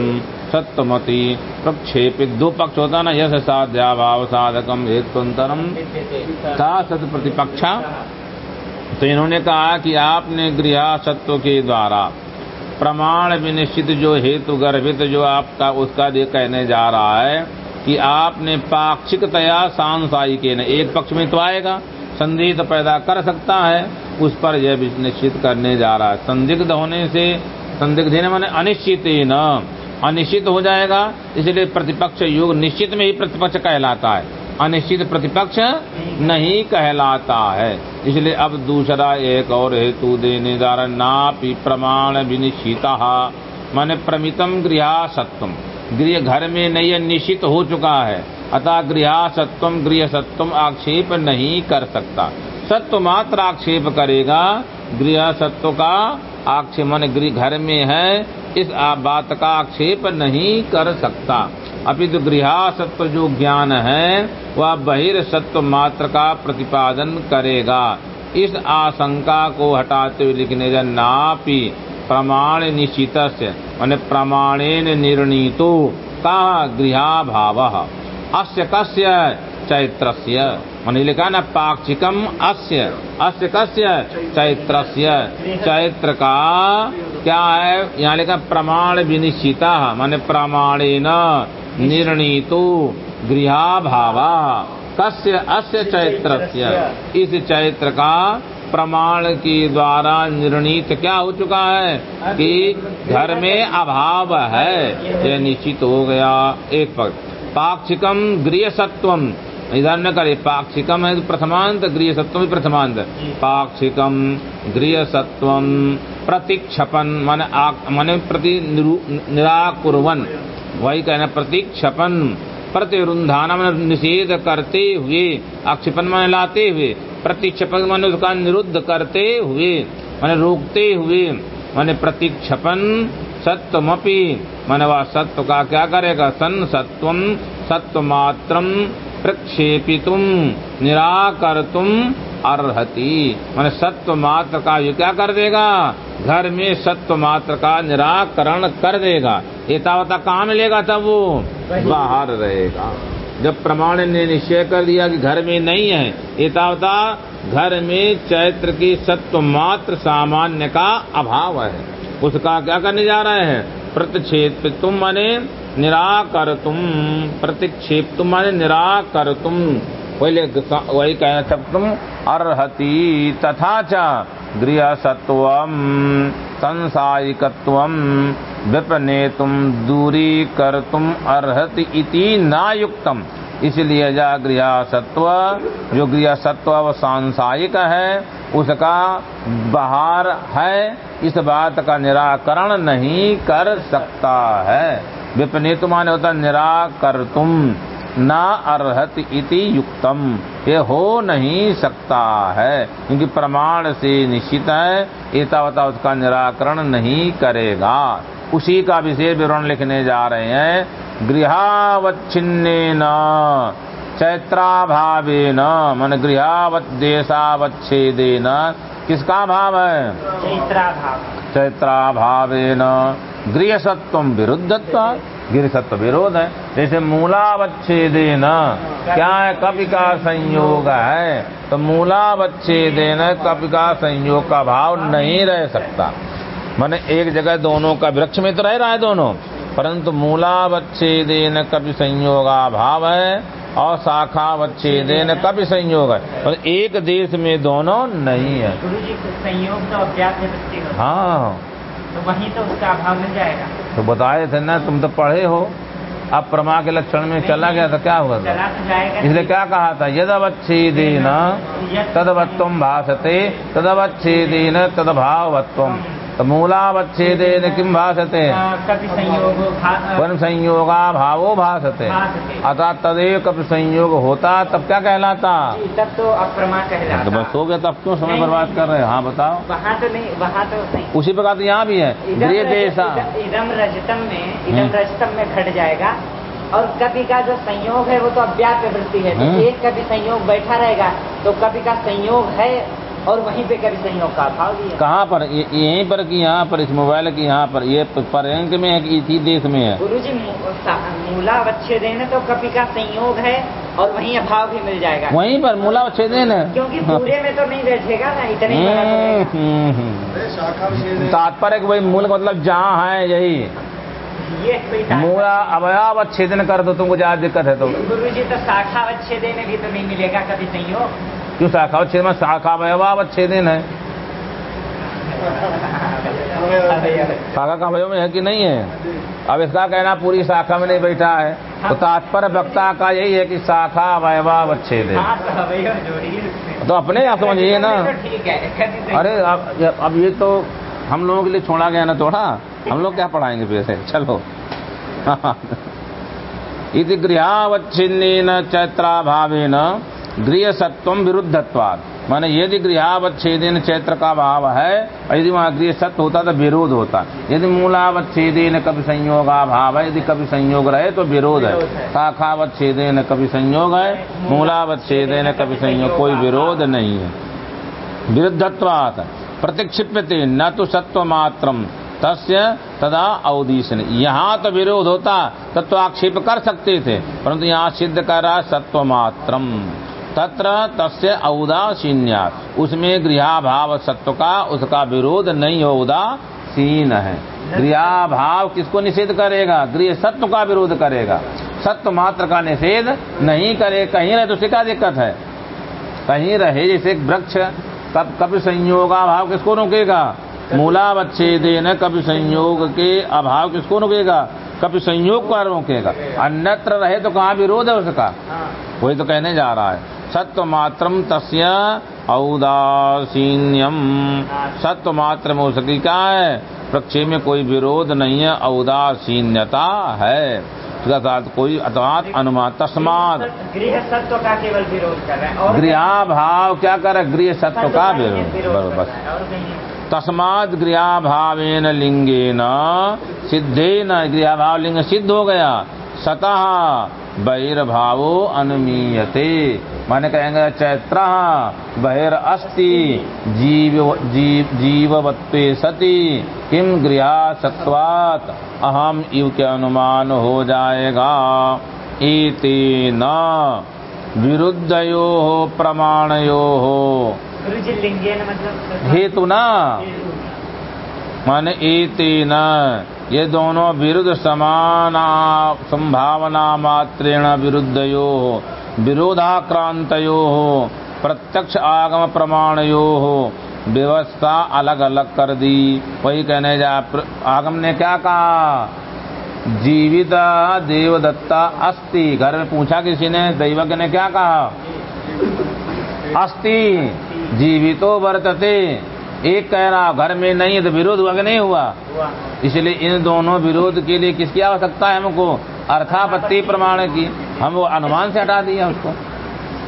सत्यमति प्रक्षेपित दो पक्ष होता ना यश साध्याभाव साधकम हेतुअंतरम ता सत प्रतिपक्षा। तो इन्होंने कहा कि आपने गृह सत्व के द्वारा प्रमाण विनिश्चित जो हेतु गर्भित जो आपका उसका ये कहने जा रहा है कि आपने पाक्षिकतया सांसायिक एक पक्ष में तो आएगा। संदिग्ध पैदा कर सकता है, उस पर यह निश्चित करने जा रहा है। संदिग्ध होने से, संदिग्ध मैंने अनिश्चित ही न। अनिश्चित हो जाएगा, इसलिए प्रतिपक्ष युग निश्चित में ही प्रतिपक्ष कहलाता है। अनिश्चित प्रतिपक्ष नहीं कहलाता है। इसलिए अब दूसरा एक और हेतु देने जा रहा नापि प्रमाण विनिश्चिता। माने प्रमितम गृह सत्वम गृह घर में नहीं निश्चित हो चुका है। अतः गृह सत्वम गृह सत्वम आक्षेप नहीं कर सकता। सत्व मात्र आक्षेप करेगा, गृह सत्व का आक्षेप, मन गृह घर में है, इस बात का आक्षेप नहीं कर सकता। अपितु तो गृह सत्व जो ज्ञान है, वह बहिर सत्व मात्र का प्रतिपादन करेगा। इस आशंका को हटाते हुए लिखने जा, नापि प्रमाण निश्चित मान प्रमाणेन निर्णीतो का गृहाभाव। अस्य कस्य चैत्रस्य। मैंने लिखा ना पाक्षिकम अस्य। अस्य कस्य चैत्रस्य? चैत्र का क्या है? यहाँ लिखा प्रमाण विनिश्चिता। माने प्रमाणेन निर्णीतो गृहाभावा। कस्य? अस्य चैत्रस्य। इस चैत्र का प्रमाण के द्वारा निर्णीत क्या हो चुका है? कि घर में अभाव है। यह निश्चित हो गया। एक पक्ष। पाक्षिकम गृह सत्वम इधर न करे पाक्षिकम है प्रथमांत गृह सत्व प्रथमांत पाक्षिकम गृह सत्व प्रतिक्षपन, मन मन प्रति निराकुर्वन। वही कहना, प्रतिक्षपन प्रतिरुंधान मन निषेध करते हुए आक्षेपन मन लाते हुए प्रतिक्षपन मन उसका निरुद्ध करते हुए, मन रोकते हुए, मन प्रतिक्षपन सत्वमपि मन वह सत्व का क्या करेगा? सन सत्वम सत्व मात्रम प्रक्षेपितुम निराकर्तुम अर्हति। मान सत्व मात्र का ये क्या कर देगा? घर में सत्व मात्र का निराकरण कर देगा। एतावता कहाँ मिलेगा तब वो? बाहर रहेगा। जब प्रमाण ने निश्चय कर दिया कि घर में नहीं है एतावता घर में चैत्र की सत्व मात्र सामान्य का अभाव है। उसका क्या करने जा रहे हैं? प्रतिक्षेप तुम मने निराकर तुम। प्रतिक्षेप तुम माने निराकर तुम। वही वही कहना सब तुम अर्हति तथा च गृह सत्व संसायिकत्व विपने तुम दूरी कर तुम अर्हति इति नायुक्तम। इसलिए जा गृह सत्व, जो गृह सत्व वो सांसायिक है, उसका बाहर है, इस बात का निराकरण नहीं कर सकता है। विपनीत माने होता निराकर तुम न अर्हत इति युक्तम, ये हो नहीं सकता है। क्योंकि प्रमाण से निश्चित है, एतावता उसका निराकरण नहीं करेगा। उसी का विशेष विवरण लिखने जा रहे हैं। गृहावच्छिन्न न चैत्राभावे न मन गृहावदेशावच्छेदे न किसका भाव है? चैत्राभाव। चैत्राभावे न गृह सत्व विरुद्धत्व गृह सत्व विरोध है। जैसे मूलावच्छेदे न क्या है? कपि का संयोग है। तो मूलावच्छेदे न कपि का संयोग का भाव नहीं रह सकता। मैंने एक जगह दोनों का वृक्ष में तो रह रहा है दोनों। परंतु मूलावच्छेदे न कभी संयोगा भाव है और शाखा न कभी संयोग। है और एक देश में दोनों नहीं है। संयोग तो अज्ञात हाँ तो वहीं तो उसका अभाव मिल जाएगा। तो बताए थे ना तुम तो पढ़े हो। अब प्रमा के लक्षण में चला गया था क्या हुआ? था तो इसलिए क्या कहा था? यद यदवच्छेदेन। तदवत्व भाषते तदवच्छेदेन तदभावत्व। तो मूलावच्छेदेन किम भाषते संयोग वन संयोगा भावो भाषते अतः तदेव कभी संयोग होता तब क्या कहलाता? तब तो अप्रमा तो कहलाता बस हो गया तब क्यों समय बर्बाद कर रहे हैं? हाँ बताओ। वहाँ तो नहीं वहाँ तो नहीं। उसी प्रकार तो यहाँ भी है। इदम देशा। इदम- इदम रजतम में इदम हम्म। रजतम में घट जाएगा। और कभी का जो संयोग है वो तो अव्याप्य वृत्ति है। तो हम्म। एक कभी संयोग बैठा रहेगा तो कभी का संयोग है और वहीं पे कभी संयोग का अभाव भी है कहाँ पर? यहीं पर कि यहाँ पर इस मोबाइल की यहाँ पर ये पर्यंक में है कि इसी देश में है? गुरु जी मूलावच्छेद है तो कभी का संयोग है और वहीं अभाव भी मिल जाएगा। वहीं पर मूलावच्छेदन है? क्योंकि पूरे में तो नहीं बैठेगा ना इतने बड़ा तो हम्म। हम्म, हम्म। तात्पर्य वही मूल का मतलब जहाँ है यही। मूला अवयव अच्छेदन कर दो तुमको ज़्यादा दिक्कत है तो। गुरु जी तो शाखा अच्छेदे में भी तो नहीं मिलेगा कभी संयोग। क्यों शाखा छेद में शाखा अवयव छेदन है शाखा का अवयव में है कि नहीं है। अब इसका कहना पूरी शाखा में नहीं बैठा है। तो तात्पर्य वक्ता का यही है कि शाखा अवयव छेद हाँ। तो अपने आप समझिए ना। अरे, अब अब ये तो हम लोगों के लिए छोड़ा गया ना थोड़ा। हम लोग क्या पढ़ाएँगे फिर से? चलो। इति गृहावच्छिन्न चैत्राभावेन। गृह सत्व विरुद्धत्वाद माने यदि गृहावच्छेदेन चैत्र का भाव है यदि वहाँ गृह सत्य होता तो विरोध होता। यदि मूलावच्छेदेन कभी संयोगा भाव है यदि कभी संयोग रहे तो विरोध है। शाखावच्छेदेन कभी संयोग है मूलावच्छेदेन कभी संयोग कोई विरोध नहीं है। विरुद्धत्वात्। प्रतिक्षिप्यते न तो सत्व मात्रम तस्य तदा अवधीशन। यहाँ तो विरोध होता तत्व तो आक्षेप कर सकते थे परंतु यहाँ सिद्ध कर रहा सत्व मात्रम तत्र तस्य औदासीन्यात। उसमें गृहाभाव सत्व का उसका विरोध नहीं हो उदासीन है। गृहाभाव किसको निषेध करेगा? गृह सत्व का विरोध करेगा। सत्व मात्र का निषेध नहीं करे, कहीं रहे तो उससे क्या दिक्कत है? कहीं रहे जैसे वृक्ष, कब, कभी संयोगा भाव किसको रोकेगा? मूलावच्छेदेन कभी संयोग के अभाव किसको रोकेगा? कभी संयोग को रोकेगा अन्यत्र रहे तो कहाँ विरोध है उसका? हाँ। वही तो कहने जा रहा है। सत्व मात्रम तस्य औदासीन्यम सत्व मात्र में उसकी क्या है? वृक्ष में कोई विरोध नहीं है औदासीन्यता है। उसका अर्थ कोई अर्थात अनुमान तस्माद। गृह सत्व का केवल विरोध कर रहे हैं। गृहा भाव क्या करे गृह सत्व का विरोध। बस रहे हैं, तस्माद गृहाभावेन लिंगेन सिद्धेन गृहाभाव लिंग सिद्ध हो गया। सतः बहिर्भावो अनुमीयते। माने कहेंगे, चैत्र बहिर अस्ति जीव जीव जीववत्वे सति। किम गृहा सत्वात अहम इव के अनुमान हो जाएगा। इति विरुद्धयो प्रमाणयो गुरु मतलब हेतु ना माने एतेन, ये दोनों विरुद्ध समाना संभावना मात्रेण विरुद्धयो, विरोधाक्रांतयो, प्रत्यक्ष आगम प्रमाण प्रमाणयो, व्यवस्था अलग अलग कर दी। वही कहने जा आगम ने क्या कहा? जीवित देवदत्ता अस्ति। घर में पूछा किसी ने? दैवज्ञ ने क्या कहा? अस्ति। जीवितो वर्तते। एक कह रहा घर में नहीं है तो विरोध हुआ कि नहीं हुआ? इसलिए इन दोनों विरोध के लिए किसकी आवश्यकता है हमको? अर्थापत्ति प्रमाण की। हम वो अनुमान से हटा दिया उसको।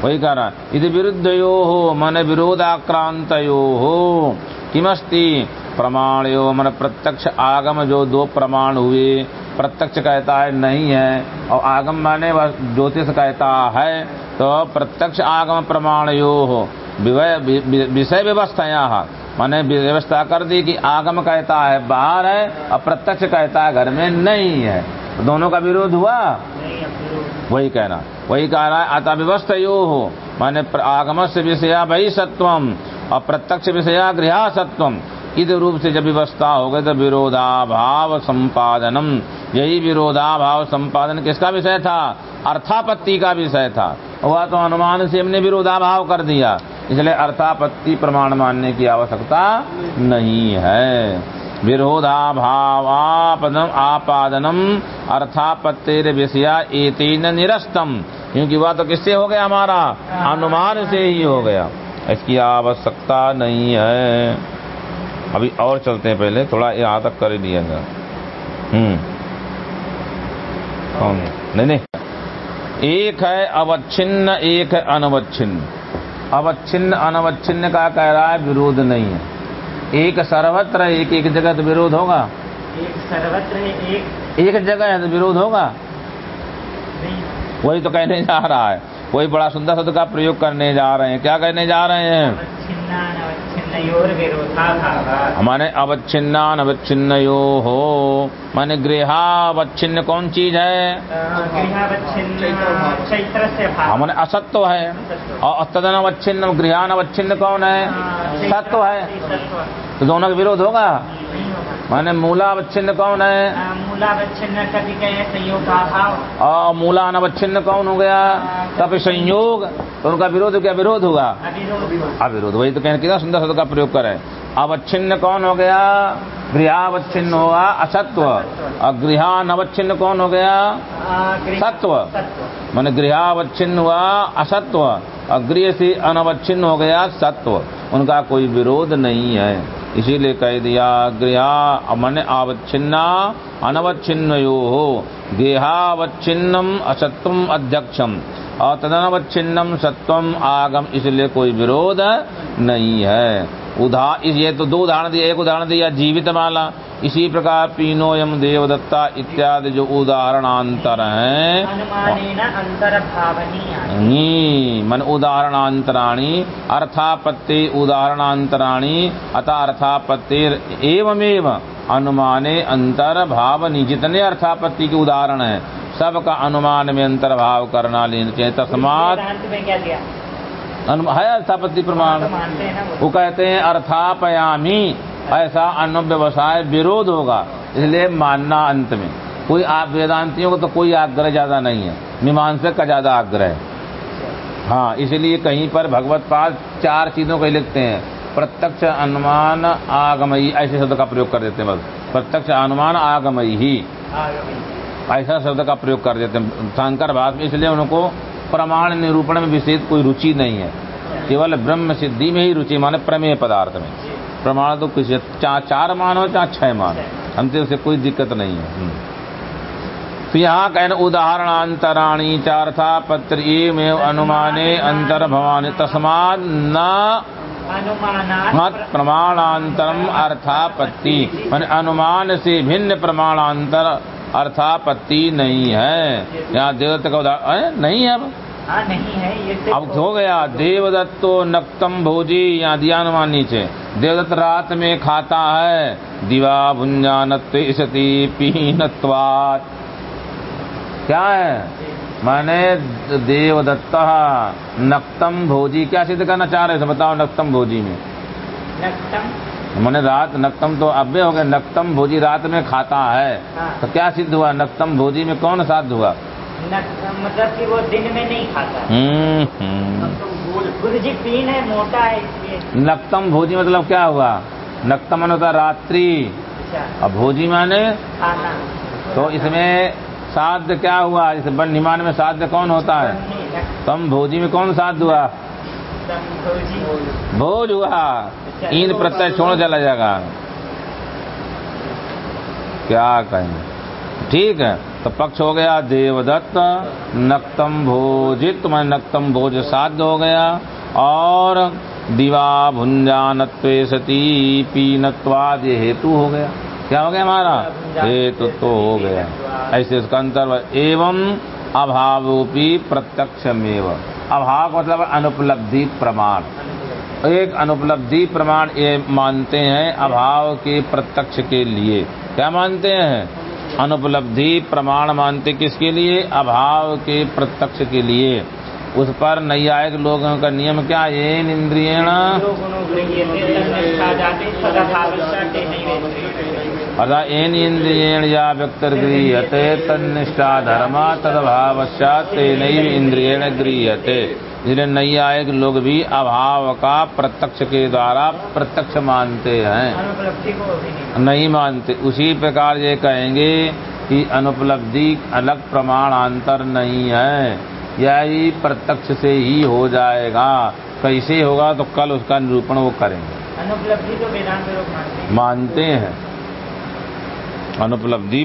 वही कह रहा है यदि विरुद्धयो हो मन विरोध आक्रांत विरोधाक्रांतयो। हो किमस्ती? प्रमाण यो मन प्रत्यक्ष आगम जो दो प्रमाण हुए। प्रत्यक्ष कहता है नहीं है। और आगम माने ज्योतिष कहता है तो प्रत्यक्ष आगम प्रमाण यो हो विषय व्यवस्था यहाँ मैंने व्यवस्था कर दी कि आगम कहता है बाहर है और प्रत्यक्ष कहता है घर में नहीं है। दोनों का विरोध हुआ? वही कहना। वही कह रहा है, अतः व्यवस्था यो हो। मैंने आगम से विषया वही सत्वम और प्रत्यक्ष विषया गृह सत्वम इस रूप से जब व्यवस्था हो गई तो विरोधाभाव संपादनम। यही विरोधाभाव संपादन किसका विषय था? अर्थापत्ति का विषय था। वह तो अनुमान से हमने विरोधाभाव कर दिया। इसलिए अर्थापत्ति प्रमाण मानने की आवश्यकता नहीं है। विरोधा विरोधाभावापदम आपादनम, अर्थापत्तिर विषया एतेन निरस्तम। क्योंकि वह तो किससे हो गया हमारा? अनुमान से ही हो गया। इसकी आवश्यकता नहीं है। अभी और चलते हैं पहले, थोड़ा यहाँ तक कर ही लिएगा हम्म। कौन? नहीं नहीं। एक है अवच्छिन्न, एक है अनवच्छिन्न। अवच्छिन्न अनवच्छिन्न का कह रहा है विरोध नहीं है। एक सर्वत्र एक एक जगह तो विरोध होगा। एक सर्वत्र एक एक जगह है तो विरोध होगा। वही तो कहने जा रहा है। वही बड़ा सुंदर शब्द का प्रयोग करने जा रहे हैं। क्या कहने जा रहे हैं? हमारे अवच्छिन्ना अवच्छिन्न यो हो। माने गृहावच्छिन्न कौन चीज़ है? हमारे असत्व है। और तदन अवच्छिन्न गृहान अवच्छिन्न कौन है? सत्व है। सत्व। तो दोनों का विरोध होगा? माने मूला अवच्छिन्न कौन है? मूलावच्छिन्न कभी कहे संयोग का अभाव। और मूला अनवच्छिन्न कौन हो गया? तब संयोग तो उनका विरोध क्या विरोध होगा? अविरोध। वही तो कहने कितना सुंदर शब्द का प्रयोग करें अवच्छिन्न कौन हो गया? गृहावच्छिन्न होगा असत्व। और गृहानवच्छिन्न कौन हो गया? सत्व। सत्व। माने गृहावच्छिन्न हुआ असत्व। और गृह से अनवच्छिन्न हो गया सत्व। उनका कोई विरोध नहीं है। इसीलिए कह दिया गृहा मन आवच्छिन्ना अनवच्छिन्न यो हो। गेहावच्छिन्नम असत्वम अध्यक्षम। और तदनवच्छिन्नम सत्वम आगम। इसलिए कोई विरोध नहीं है। उदा ये तो दो उदाहरण दिया एक उदाहरण दिया जीवित माला इसी प्रकार पीनो यम देवदत्ता इत्यादि जो उदाहरणांतर हैं। नी मन उदाहरणांतराणि अर्थापत्ति उदाहरणांतराणि अतः अर्थापत्ति एवमेव अनुमाने अंतर्भावनी। जितने अर्थापत्ति के उदाहरण हैं सबका अनुमान में अंतर्भाव करना लेना चाहिए तस्मात है अर्थापत्ति प्रमाण? वो कहते हैं अर्थापयामी। ऐसा अन्न व्यवसाय विरोध होगा इसलिए मानना अंत में। कोई आप वेदांतियों को तो कोई आग्रह ज़्यादा नहीं है। मीमांसक का ज़्यादा आग्रह है। हाँ इसलिए कहीं पर भगवत पाद चार चीज़ों को ही लिखते हैं। प्रत्यक्ष अनुमान आगमयी ऐसे शब्द का प्रयोग कर देते हैं बस। प्रत्यक्ष अनुमान आगमयी। ही ऐसा शब्द का प्रयोग कर देते हैं। शंकर भाष में इसलिए उनको प्रमाण निरूपण में विशेष कोई रुचि नहीं है। केवल ब्रह्म सिद्धि में ही रुचि माने प्रमेय पदार्थ में। प्रमाण तो किसी चाहे चार मान हो चाहे छह मान हमसे उसे कोई दिक्कत नहीं है। हम्म। तो यहाँ कहना उदाहरणांतराणी चार्था पत्र में अनुमाने अंतर्भवानी। तस्माद न मत प्रमाणांतरम अर्थापत्ति। मान अनुमान से भिन्न प्रमाणांतर अर्थापत्ति नहीं है। यहाँ देवदत्त का उदाहरण नहीं है अब? हाँ नहीं है ये अब हो गया। देवदत्तो नक्तम भोजी यहाँ दिया अनुमान नीचे। देवदत्त रात में खाता है। दिवा भुंजानत्व इसती पीनत्वात। क्या है? माने देवदत्त नक्तम भोजी क्या सिद्ध करना चाह रहे थे? बताओ नक्तम भोजी में। नक्तम मैंने रात नक्तम तो अव्य हो गए नक्तम भोजी रात में खाता है। हाँ। तो क्या सिद्ध हुआ? नक्तम भोजी में कौन साध हुआ? मतलब कि वो दिन में नहीं खाता। हम्म, हम्म। गुरु जी पीन है मोटा है इसलिए। नक्तम भोजी मतलब क्या हुआ? नक्तम माने होता रात्रि। अच्छा। और भोजी माने तो इसमें साध क्या हुआ? इस निमान में साध कौन होता है? तम भोजी में कौन साध हुआ? भोज हुआ। इन प्रत्यय छोड़ चला जाएगा। क्या कहें? ठीक है तो पक्ष हो गया देवदत्त, नक्तम भोजित, मैं नक्तम भोज साध्य हो गया, और दिवा भुंजानत्व सती पीनत्वाद ये हेतु हो गया। क्या हो गया हमारा? हेतु तो हो गया। ऐसे इसका अंतर एवं अभावोपी प्रत्यक्षमेव। अभाव मतलब अनुपलब्धि प्रमाण। एक अनुपलब्धि प्रमाण ये मानते हैं अभाव के प्रत्यक्ष के लिए। क्या मानते हैं? अनुपलब्धि प्रमाण मानते किसके लिए? अभाव के प्रत्यक्ष के लिए। उस पर नैयायिक लोगों का नियम क्या ये इंद्रियण। अतः एन इंद्रियण या व्यक्तिर्गृहते तन्निष्ठा धर्म तदभावश्चात तेनैव इंद्रियण गृहते इसलिए नैयायिक लोग भी अभाव का प्रत्यक्ष के द्वारा प्रत्यक्ष मानते हैं। को नहीं। नहीं मानते। उसी प्रकार ये कहेंगे कि अनुपलब्धि अलग प्रमाण अंतर नहीं है। यही प्रत्यक्ष से ही हो जाएगा। कैसे होगा तो कल उसका निरूपण वो करेंगे। अनुपलब्धि तो वेदांत लोग मानते हैं। अनुपलब्धि